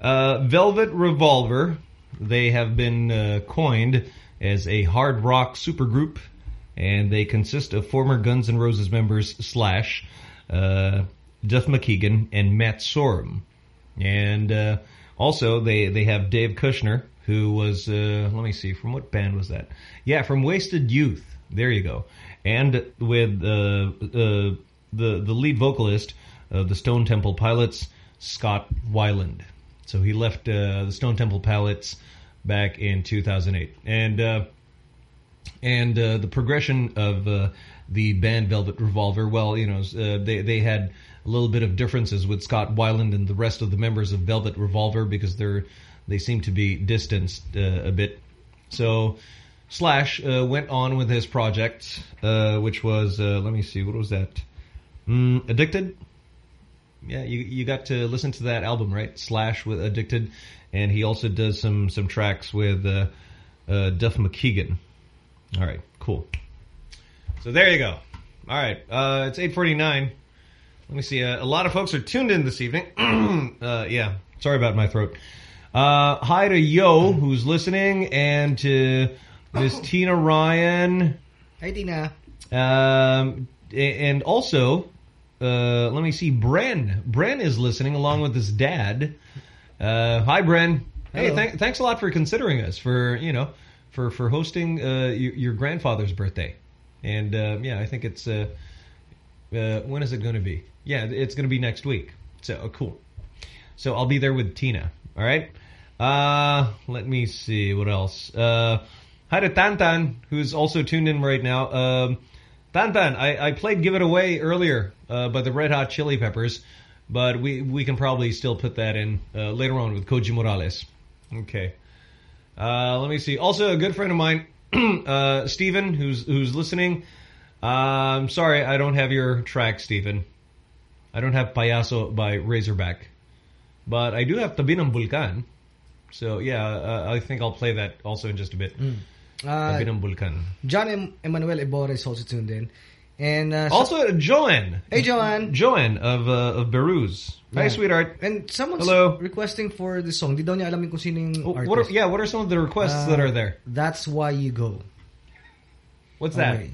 Speaker 1: uh, Velvet Revolver, they have been uh, coined as a hard rock supergroup, and they consist of former Guns N' Roses members Slash, uh, Duff McKagan, and Matt Sorum. And uh, also, they, they have Dave Kushner, who was, uh, let me see, from what band was that? Yeah, from Wasted Youth. There you go. And with uh, the, the lead vocalist of the Stone Temple Pilots, Scott Weiland. So he left uh, the Stone Temple Pilots back in 2008. And uh, and uh, the progression of the band Velvet Revolver, well, you know, uh, they they had a little bit of differences with Scott Weiland and the rest of the members of Velvet Revolver because they're they seem to be distanced uh, a bit. So Slash uh, went on with his project, which was let me see, what was that? Mm, Addicted. Yeah, you you got to listen to that album, right? Slash with Addicted, and he also does some some tracks with uh, uh, Duff McKagan. All right, cool. So there you go. All right, uh, it's 8:49. Let me see. Uh, a lot of folks are tuned in this evening. uh, yeah, sorry about my throat. Uh, hi to Yo, who's listening, and to Miss Tina Ryan.
Speaker 33: Hi, Tina.
Speaker 1: Um, and also, uh, let me see, Bren. Bren is listening along with his dad. Uh, hi, Bren. Hey, th thanks a lot for considering us for you know for for hosting uh, your, your grandfather's birthday. And uh, yeah, I think it's uh, uh, when is it going to be? Yeah, it's going to be next week. So uh, cool. So I'll be there with Tina. All right. Uh, let me see what else. Uh, hi to Tantan, who's also tuned in right now. Um, Tantan, I, I played "Give It Away" earlier uh, by the Red Hot Chili Peppers, but we we can probably still put that in uh, later on with Koji Morales. Okay. Uh, let me see. Also, a good friend of mine, uh, Steven, who's who's listening. I'm sorry, I don't have your track, Stephen. I don't have Payaso by Razorback. But I do have Tabi ng Bulkan. So, yeah, uh, I think I'll play that also in just a bit.
Speaker 33: Mm. Uh,
Speaker 1: Bulkan.
Speaker 33: John em Emmanuel Ebora is also tuned in. And uh,
Speaker 1: Also, Joanne.
Speaker 33: Hey, Joanne.
Speaker 1: Joanne of uh, of Beruz. Hi,
Speaker 33: Yeah.
Speaker 1: sweetheart.
Speaker 33: And someone's
Speaker 1: Hello.
Speaker 33: requesting for the song. Di daw niya alam kung sino yung
Speaker 1: Oh,
Speaker 33: artist.
Speaker 1: what are, yeah, what are some of the requests that
Speaker 33: Uh,
Speaker 1: are there?
Speaker 33: That's why you go.
Speaker 1: What's that?
Speaker 33: Okay.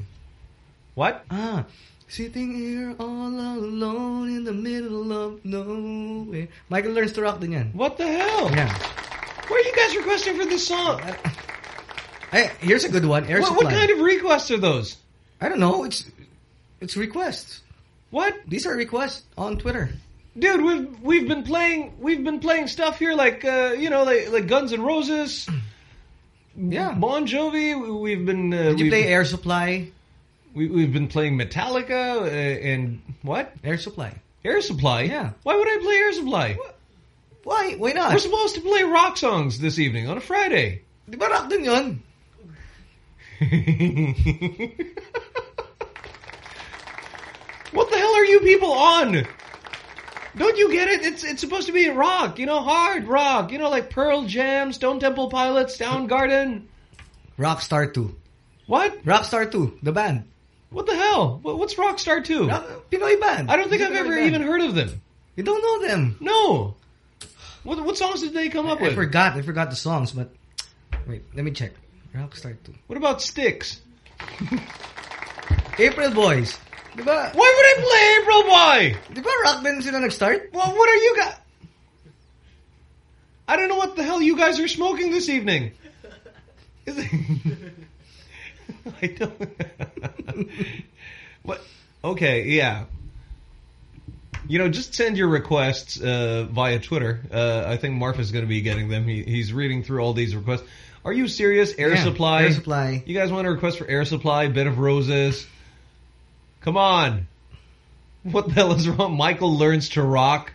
Speaker 1: What?
Speaker 33: Ah, sitting here all alone in the middle of nowhere. Michael learns to rock din yan.
Speaker 1: What the hell?
Speaker 33: Yeah.
Speaker 1: Where are you guys requesting for this song?
Speaker 33: Hey, here's a good one. Air
Speaker 1: What,
Speaker 33: Supply.
Speaker 1: what kind of requests are those?
Speaker 33: I don't know. It's it's requests.
Speaker 1: What?
Speaker 33: These are requests on Twitter.
Speaker 1: Dude, we've we've been playing we've been playing stuff here like uh, you know like like Guns and Roses,
Speaker 33: yeah,
Speaker 1: Bon Jovi. We've been uh,
Speaker 33: Did you play Air Supply?
Speaker 1: We, we've been playing Metallica uh, and what?
Speaker 33: Air Supply.
Speaker 1: Air Supply.
Speaker 33: Yeah.
Speaker 1: Why would I play Air Supply?
Speaker 33: Why? Why not?
Speaker 1: We're supposed to play rock songs this evening on a Friday.
Speaker 33: Di ba rock din yun?
Speaker 1: What the hell are you people on? Don't you get it? It's it's supposed to be rock, you know, hard rock, you know, like Pearl Jam, Stone Temple Pilots, Soundgarden.
Speaker 33: Rockstar 2.
Speaker 1: What?
Speaker 33: Rockstar 2, the band.
Speaker 1: What the hell? What's Rockstar 2?
Speaker 33: Pinoy band.
Speaker 1: I don't think I've ever
Speaker 33: band.
Speaker 1: even heard of them.
Speaker 33: You don't know them?
Speaker 1: No. What what songs did they come up with?
Speaker 33: I forgot. I forgot the songs, but wait, let me check. Rockstar 2.
Speaker 1: What about Styx?
Speaker 33: April Boys. Di ba?
Speaker 1: Why would I play April Boy?
Speaker 33: Di ba rock din sila nag-start?
Speaker 1: Well, what are you guys? I don't know what the hell you guys are smoking this evening. Is it- I don't. what? Okay, yeah. You know, just send your requests uh, via Twitter. Uh, I think Marf is going to be getting them. He, he's reading through all these requests. Are you serious? Air
Speaker 33: Yeah,
Speaker 1: Supply?
Speaker 33: Air Supply.
Speaker 1: You guys want a request for Air Supply, Bed of Roses? Come on. What the hell is wrong? Michael learns to rock.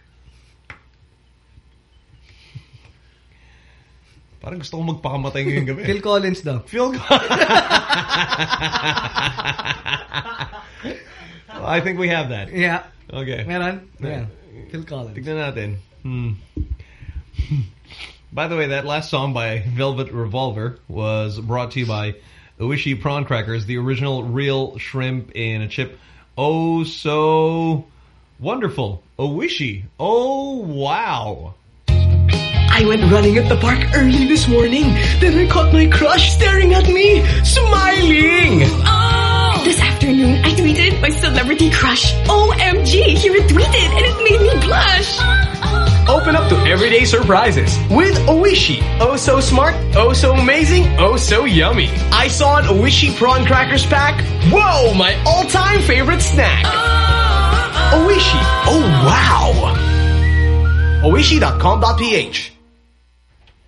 Speaker 1: Parang gusto ko magpakamatay ngayong gabi.
Speaker 2: Phil Collins daw.
Speaker 1: Phil Collins. I think we have that.
Speaker 2: Yeah.
Speaker 1: Okay.
Speaker 2: Meron? Yeah. Phil Collins.
Speaker 1: Tignan natin. Hmm. By the way, that last song by Velvet Revolver was brought to you by Oishi Prawn Crackers, the original real shrimp in a chip. Oh, so wonderful. Oishi. Oh, wow.
Speaker 9: I went running at the park early this morning. Then I caught my crush staring at me, smiling.
Speaker 8: Oh! This afternoon, I tweeted my celebrity crush. OMG, he retweeted and it made me blush. Oh.
Speaker 9: Open up to everyday surprises with Oishi. Oh so smart, oh so amazing, oh so yummy. I saw an Oishi prawn crackers pack. Whoa, my all-time favorite snack. Oishi. Oh wow. Oishi.com.ph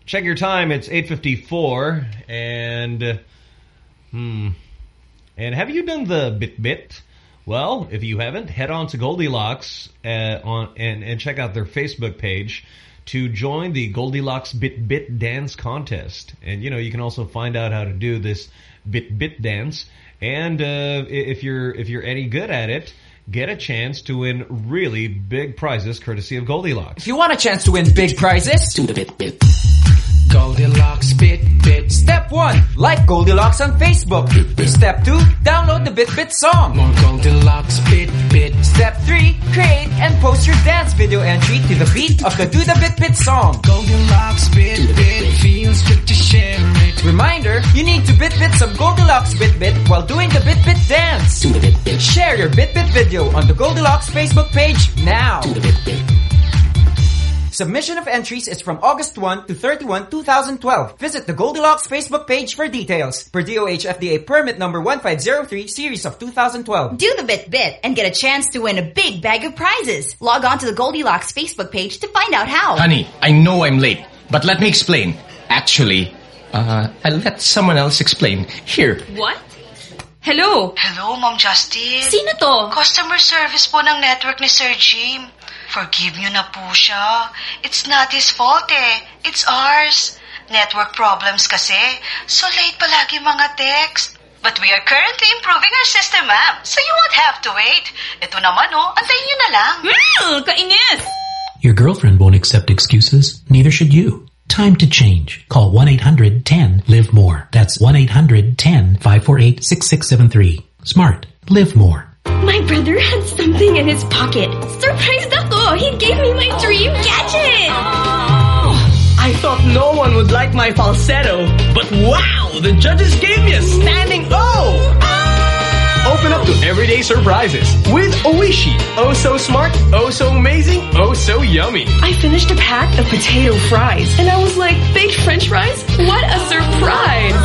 Speaker 1: Check your time. It's 8.54. And, hmm. And have you done the BitBit? Well, if you haven't, head on to Goldilocks uh, on and, and check out their Facebook page to join the Goldilocks Bit Bit Dance Contest. And, you know, you can also find out how to do this Bit Bit Dance. And uh, if you're if you're any good at it, get a chance to win really big prizes courtesy of Goldilocks.
Speaker 31: If you want a chance to win big prizes, do the bit bit.
Speaker 4: Goldilocks Bit Bit.
Speaker 31: Step 1. Like Goldilocks on Facebook. Step 2. Download the BitBit song.
Speaker 4: More Goldilocks Bit Bit.
Speaker 31: Step 3. Create and post your dance video entry to the beat of the Do the BitBit song.
Speaker 4: Goldilocks Bit Bit. Feels good to share it.
Speaker 31: Reminder, you need to BitBit some Goldilocks BitBit while doing the BitBit dance.
Speaker 4: Do the BitBit.
Speaker 31: Share your BitBit video on the Goldilocks Facebook page now.
Speaker 4: Do the BitBit.
Speaker 31: Submission of entries is from August 1 to 31, 2012. Visit the Goldilocks Facebook page for details. Per DOH FDA permit number 1503, series of 2012.
Speaker 32: Do the bit bit and get a chance to win a big bag of prizes. Log on to the Goldilocks Facebook page to find out how.
Speaker 34: Honey, I know I'm late, but let me explain. Actually, uh, I'll let someone else explain. Here.
Speaker 8: What? Hello?
Speaker 13: Hello, Mom Justin.
Speaker 8: Sino to?
Speaker 13: Customer service po ng network ni Sir Jim. Forgive nyo na po siya. It's not his fault eh. It's ours. Network problems kasi. So late palagi mga text. But we are currently improving our system, ma'am. So you won't have to wait. Ito naman oh, antayin nyo na lang.
Speaker 8: Mm, kainis!
Speaker 12: Your girlfriend won't accept excuses. Neither should you. Time to change. Call 1-800-10-LIVE-MORE. That's 1-800-10-548-6673. Smart. Live more.
Speaker 8: My brother had something in his pocket. Surprised ako! He gave me my dream gadget!
Speaker 9: Oh, I thought no one would like my falsetto, but wow, the judges gave me a standing O! Oh. Open up to everyday surprises with Oishi. Oh so smart, oh so amazing, oh so yummy.
Speaker 8: I finished a pack of potato fries, and I was like, baked french fries? What a surprise!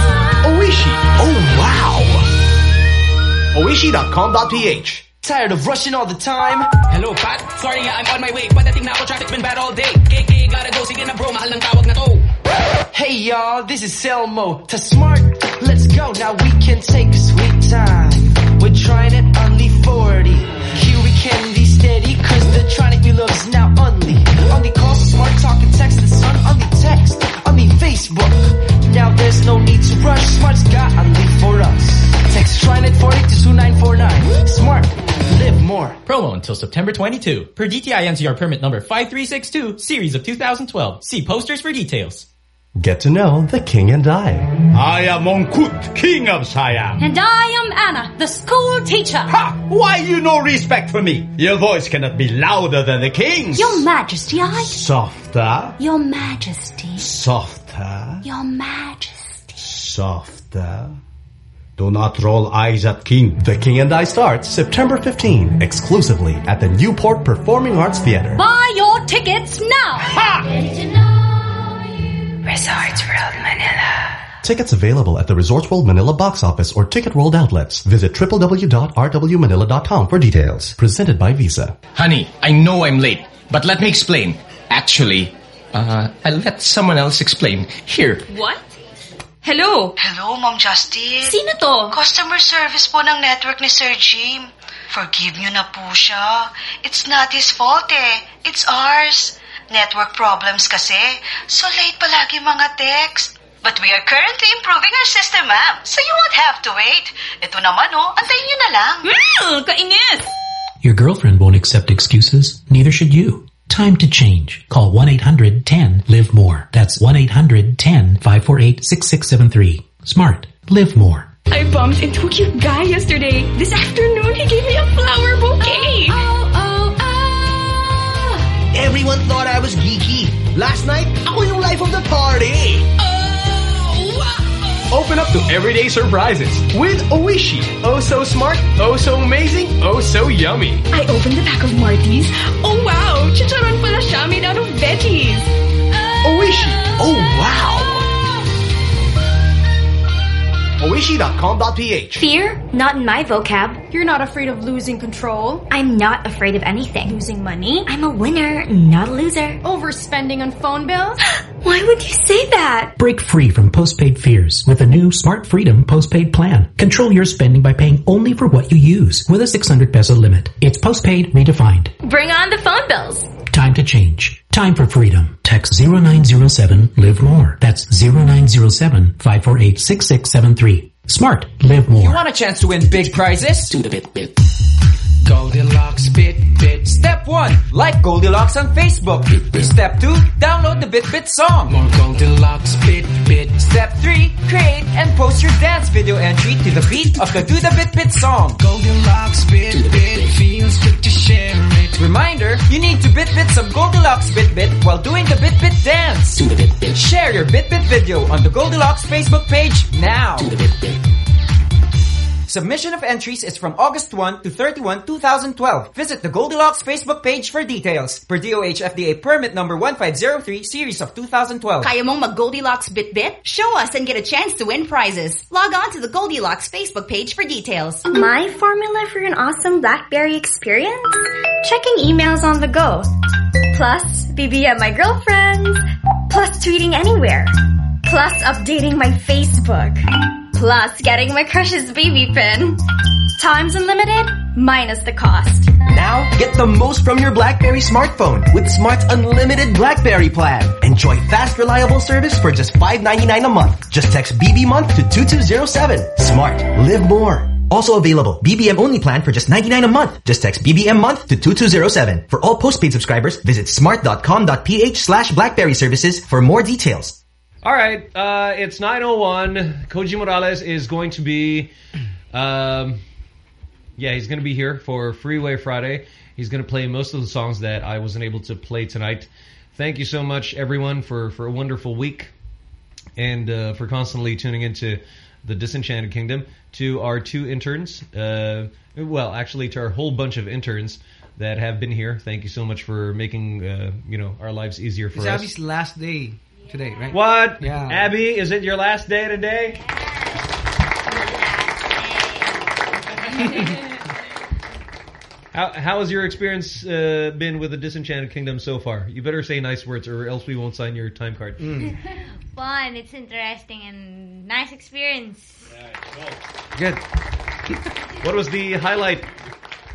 Speaker 9: Oishi. Oh wow. Oishi.com.ph
Speaker 4: Tired of rushing all the time? Hello, Pat. Sorry nga, I'm on my way. Padating na ako, traffic's been bad all day. KK, gotta go. Sige na bro, mahal ng tawag na to. Hey y'all, this is Selmo. To smart, let's go. Now we can take a sweet time. We're trying it only 40. Here we can be steady, cause the tronic we love is now only. Only call smart talk and text and son, only text, only Facebook. Now there's no need to rush, smart's got only for us. Text TRINET 40 to 2949. Smart, live more.
Speaker 31: Promo until September 22. Per DTI NCR permit number 5362, series of 2012. See posters for details.
Speaker 28: Get to know the king and I.
Speaker 35: I am Mongkut, king of Siam.
Speaker 18: And I am Anna, the school teacher.
Speaker 35: Ha! Why you no respect for me? Your voice cannot be louder than the king's.
Speaker 18: Your Majesty, I...
Speaker 35: Softer,
Speaker 18: Your Majesty.
Speaker 35: softer,
Speaker 18: Your Majesty.
Speaker 35: softer. Do not roll eyes at king.
Speaker 28: The King and I starts September 15, exclusively at the Newport Performing Arts Theater.
Speaker 18: Buy your tickets now.
Speaker 13: Resorts World Manila.
Speaker 28: Tickets available at the Resorts World Manila box office or Ticket World outlets. Visit www.rwmanila.com for details. Presented by Visa.
Speaker 34: Honey, I know I'm late, but let me explain. Actually, uh, I'll let someone else explain. Here.
Speaker 8: What? Hello?
Speaker 13: Hello, Mom Justin.
Speaker 8: Sino to?
Speaker 13: Customer service po ng network ni Sir Jim. Forgive nyo na po siya. It's not his fault eh. It's ours. Network problems kasi. So late palagi mga text. But we are currently improving our system, ma'am. So you won't have to wait. Ito naman, oh. Antayin nyo na lang.
Speaker 36: Mm, kainis!
Speaker 12: Your girlfriend won't accept excuses. Neither should you. Time to change. Call 1-800-10-LIVE-MORE. That's 1-800-10-548-6673. Smart. Live more.
Speaker 8: I bumped into a cute guy yesterday. This afternoon, he gave me a flower bouquet.
Speaker 19: Everyone thought I was geeky. Last night, ako yung life of the party. Oh, Open up to everyday surprises with Oishi. Oh so smart, oh so amazing, oh so yummy.
Speaker 8: I opened the pack of Marty's. Oh wow, chicharon pala siya made out of veggies.
Speaker 19: Oishi. Oh wow. Oishi.com.ph
Speaker 18: Fear? Not in my vocab.
Speaker 36: You're not afraid of losing control?
Speaker 18: I'm not afraid of anything.
Speaker 36: Losing money?
Speaker 18: I'm a winner, not a loser.
Speaker 36: Overspending on phone bills?
Speaker 18: Why would you say that?
Speaker 12: Break free from postpaid fears with a new Smart Freedom postpaid plan. Control your spending by paying only for what you use with a 600 peso limit. It's postpaid redefined.
Speaker 18: Bring on the phone bills.
Speaker 12: Time to change. Time for freedom. Text 0907 live more. That's 0907 548 6673. Smart. Live more.
Speaker 31: You want a chance to win big prizes?
Speaker 37: Do the bit bit.
Speaker 31: Goldilocks Bit Bit. Step 1. Like Goldilocks on Facebook. Bit, bit. Step 2. Download the Bit Bit song.
Speaker 4: More Goldilocks Bit Bit.
Speaker 31: Step 3. Create and post your dance video entry to the beat of the Do the Bit Bit song.
Speaker 4: Goldilocks Bit Bit. Feels good to share it.
Speaker 31: Reminder, you need to Bit Bit some Goldilocks Bit Bit while doing the Bit Bit dance.
Speaker 37: Do the bit bit.
Speaker 31: Share your Bit Bit video on the Goldilocks Facebook page now.
Speaker 37: Do the bit bit.
Speaker 31: Submission of entries is from August 1 to 31, 2012. Visit the Goldilocks Facebook page for details. Per DOH FDA permit number 1503 series of 2012.
Speaker 32: Kaya mong mag-Goldilocks bit-bit? Show us and get a chance to win prizes. Log on to the Goldilocks Facebook page for details.
Speaker 18: My formula for an awesome BlackBerry experience? Checking emails on the go. Plus, BBM my girlfriends. Plus, tweeting anywhere. Plus, updating my Facebook. Plus, getting my crush's BB PIN. Times unlimited, minus the cost.
Speaker 19: Now, get the most from your BlackBerry smartphone with Smart's unlimited BlackBerry plan. Enjoy fast, reliable service for just $5.99 a month. Just text BB month to 2207. Smart. Live more. Also available, BBM only plan for just 99 a month. Just text BBM month to 2207. For all postpaid subscribers, visit smart.com.ph slash blackberry services for more details.
Speaker 1: All right, uh, it's 9.01. Koji Morales is going to be, um, yeah, he's going to be here for Freeway Friday. He's going to play most of the songs that I wasn't able to play tonight. Thank you so much, everyone, for, for a wonderful week and uh, for constantly tuning into the Disenchanted Kingdom. To our two interns, uh, well, actually to our whole bunch of interns that have been here. Thank you so much for making, uh, you know, our lives easier for
Speaker 2: It's
Speaker 1: us.
Speaker 2: Abby's last day today, right?
Speaker 1: What?
Speaker 2: Yeah.
Speaker 1: Abby, is it your last day today? how, how has your experience uh, been with the Disenchanted Kingdom so far? You better say nice words or else we won't sign your time card.
Speaker 5: Fun. It's interesting and nice experience.
Speaker 1: Good. What was the highlight?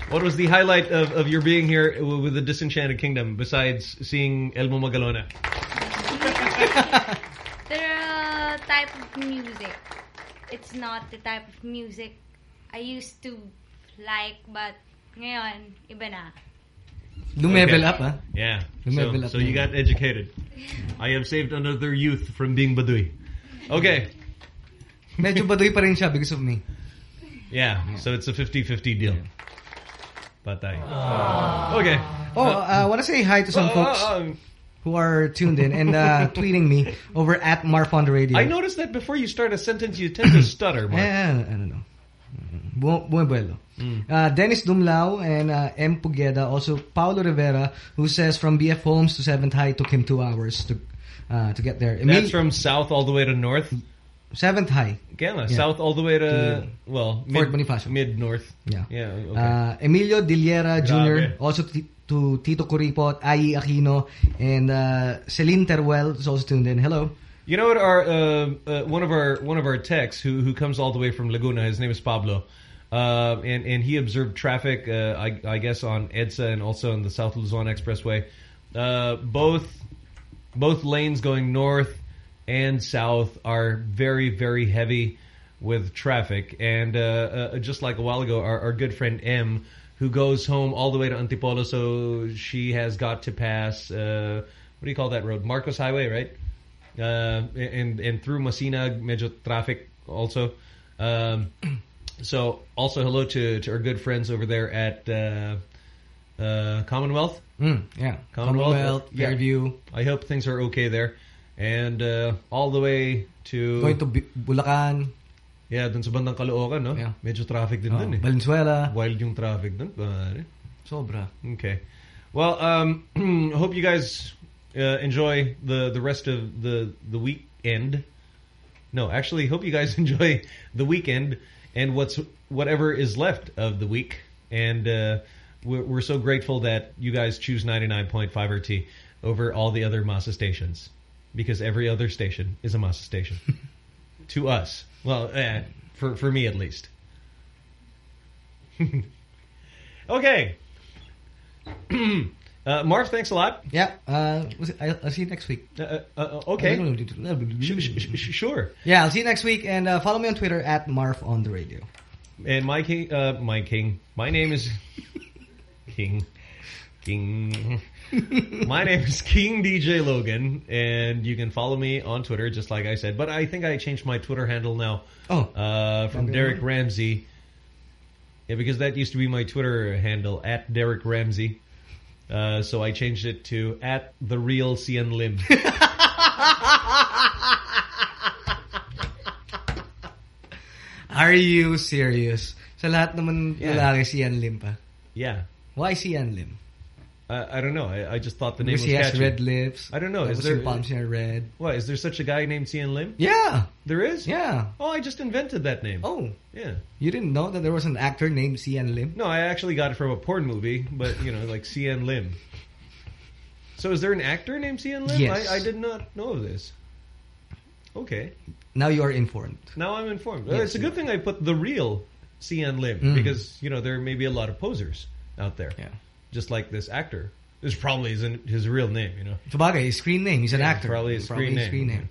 Speaker 1: What was the highlight of, of your being here with the Disenchanted Kingdom besides seeing Elmo Magalona?
Speaker 5: The type of music. It's not the type of music I used to like, but ngayon, iba na.
Speaker 2: Lumevel
Speaker 1: Okay.
Speaker 2: up, huh?
Speaker 1: Yeah.
Speaker 2: Lumevel
Speaker 1: So,
Speaker 2: up
Speaker 1: so you got educated. I have saved another youth from being baduy. Okay.
Speaker 2: Medyo baduy pa rin siya because of me.
Speaker 1: Yeah. So it's a 50-50 deal. Patay. Okay.
Speaker 2: Oh, I want to say hi to some
Speaker 1: Uh,
Speaker 2: folks
Speaker 1: uh, um,
Speaker 2: who are tuned in and uh, tweeting me over at Marf on the radio.
Speaker 1: I noticed that before you start a sentence, you tend to stutter. Mark.
Speaker 2: Eh, I don't know. Bu- Bumubuelo.
Speaker 1: Mm.
Speaker 2: Uh, Dennis Dumlao and uh, M. Pugeda, also Paulo Rivera, who says from BF Homes to 7th High took him two hours to uh, to get there.
Speaker 1: That's from south all the way to north.
Speaker 2: 7th High.
Speaker 1: Nga,
Speaker 2: Yeah.
Speaker 1: south all the way to,
Speaker 2: To
Speaker 1: well,
Speaker 2: Fort
Speaker 1: mid,
Speaker 2: Bonifacio.
Speaker 1: mid north.
Speaker 2: Yeah.
Speaker 1: Yeah. Okay.
Speaker 2: Uh, Emilio Diliera Jr.,
Speaker 1: Grabe.
Speaker 2: also to Tito Corripo, Ai Aquino, and uh, Celine Teruel is also tuned in. Hello.
Speaker 1: You know what? Our uh, uh, one of our one of our techs who who comes all the way from Laguna. His name is Pablo, uh, and and he observed traffic. Uh, I I guess on EDSA and also on the South Luzon Expressway uh, both both lanes going north and south are very very heavy with traffic. And uh, just like a while ago, our, our good friend M, who goes home all the way to Antipolo, so she has got to pass. Uh, what do you call that road? Marcos Highway, right? Uh, and and through Masinag, medyo traffic also. Um, so also hello to, to our good friends over there at uh, uh, Commonwealth.
Speaker 33: Mm, yeah, Commonwealth,
Speaker 1: Yeah.
Speaker 33: Fairview.
Speaker 1: I hope things are okay there. And uh, all the way to...
Speaker 33: Going to Bulacan.
Speaker 1: Yeah, dun sa bandang Caloocan, no?
Speaker 33: Yeah.
Speaker 1: Medyo traffic din
Speaker 33: Oh,
Speaker 1: dun eh.
Speaker 33: Valenzuela.
Speaker 1: Wild yung traffic dun. pare.
Speaker 33: Sobra.
Speaker 1: Okay. Well, um, hope you guys uh, enjoy the, the rest of the, the weekend. No, actually, hope you guys enjoy the weekend and what's whatever is left of the week. And uh, we're, we're so grateful that you guys choose 99.5 RT over all the other Masa stations. Because every other station is a Masa station. to us. Well, eh, for, for me at least. okay. uh, Marv, thanks a lot.
Speaker 33: Yeah, uh, I'll, I'll see you next week.
Speaker 1: Uh, uh, okay. Sure.
Speaker 33: Yeah, I'll see you next week, and uh, follow me on Twitter at Marf on the radio.
Speaker 1: And my king, uh, my king, my name is King, King. my name is King DJ Logan, and you can follow me on Twitter, just like I said. But I think I changed my Twitter handle now.
Speaker 33: Oh,
Speaker 1: uh, from. Derek Ramsey. Yeah, because that used to be my Twitter handle at Derek Ramsey. Uh, so I changed it to at the real Sian Lim.
Speaker 33: Are you serious? Sa lahat naman
Speaker 1: Yeah.
Speaker 33: lalaki si Ian Lim pa.
Speaker 1: yeah.
Speaker 33: Why si Ian Lim?
Speaker 1: Uh, I don't know. I, I just thought the name was
Speaker 33: he has
Speaker 1: catchy.
Speaker 33: red lips.
Speaker 1: I don't know. Is there
Speaker 33: palms niya red?
Speaker 1: What is there such a guy named Sian Lim?
Speaker 33: Yeah.
Speaker 1: There is.
Speaker 33: Yeah.
Speaker 1: Oh, I just invented that name.
Speaker 33: Oh.
Speaker 1: Yeah.
Speaker 33: You didn't know that there was an actor named Sian Lim?
Speaker 1: No, I actually got it from a porn movie, but you know, like Sian Lim. So is there an actor named Sian Lim?
Speaker 33: Yes.
Speaker 1: I, I did not know of this. Okay.
Speaker 33: Now you are informed.
Speaker 1: Now I'm informed.
Speaker 33: Yes,
Speaker 1: it's a good thing I put the real Sian Lim
Speaker 33: Mm.
Speaker 1: because you know there may be a lot of posers out there.
Speaker 33: Yeah.
Speaker 1: Just like this actor. This probably isn't his real name, you know.
Speaker 33: Sabagay, his screen name. He's an
Speaker 1: Yeah,
Speaker 33: actor.
Speaker 1: Probably his screen name.
Speaker 33: screen name.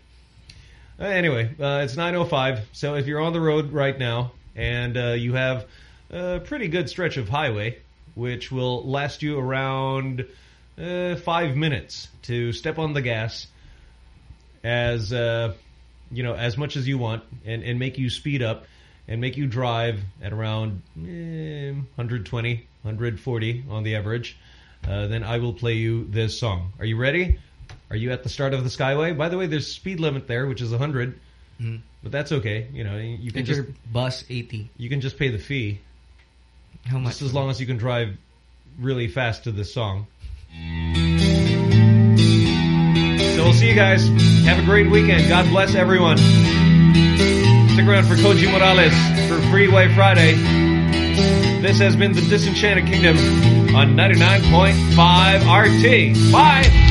Speaker 1: Uh, anyway, uh, it's 9.05, so if you're on the road right now and uh, you have a pretty good stretch of highway, which will last you around uh, five minutes to step on the gas as, uh, you know, as much as you want and, and make you speed up and make you drive at around eh, 120, 140 on the average, uh, then I will play you this song. Are you ready? Are you at the start of the Skyway? By the way, there's speed limit there, which is 100.
Speaker 33: Mhm.
Speaker 1: But that's okay. You know, you can just
Speaker 33: your bus 80.
Speaker 1: you can just pay the fee.
Speaker 33: How much?
Speaker 1: Just as long as you can drive really fast to this song. So we'll see you guys. Have a great weekend. God bless everyone. Stick around for Koji Morales for Freeway Friday. This has been the Disenchanted Kingdom on 99.5 RT. Bye!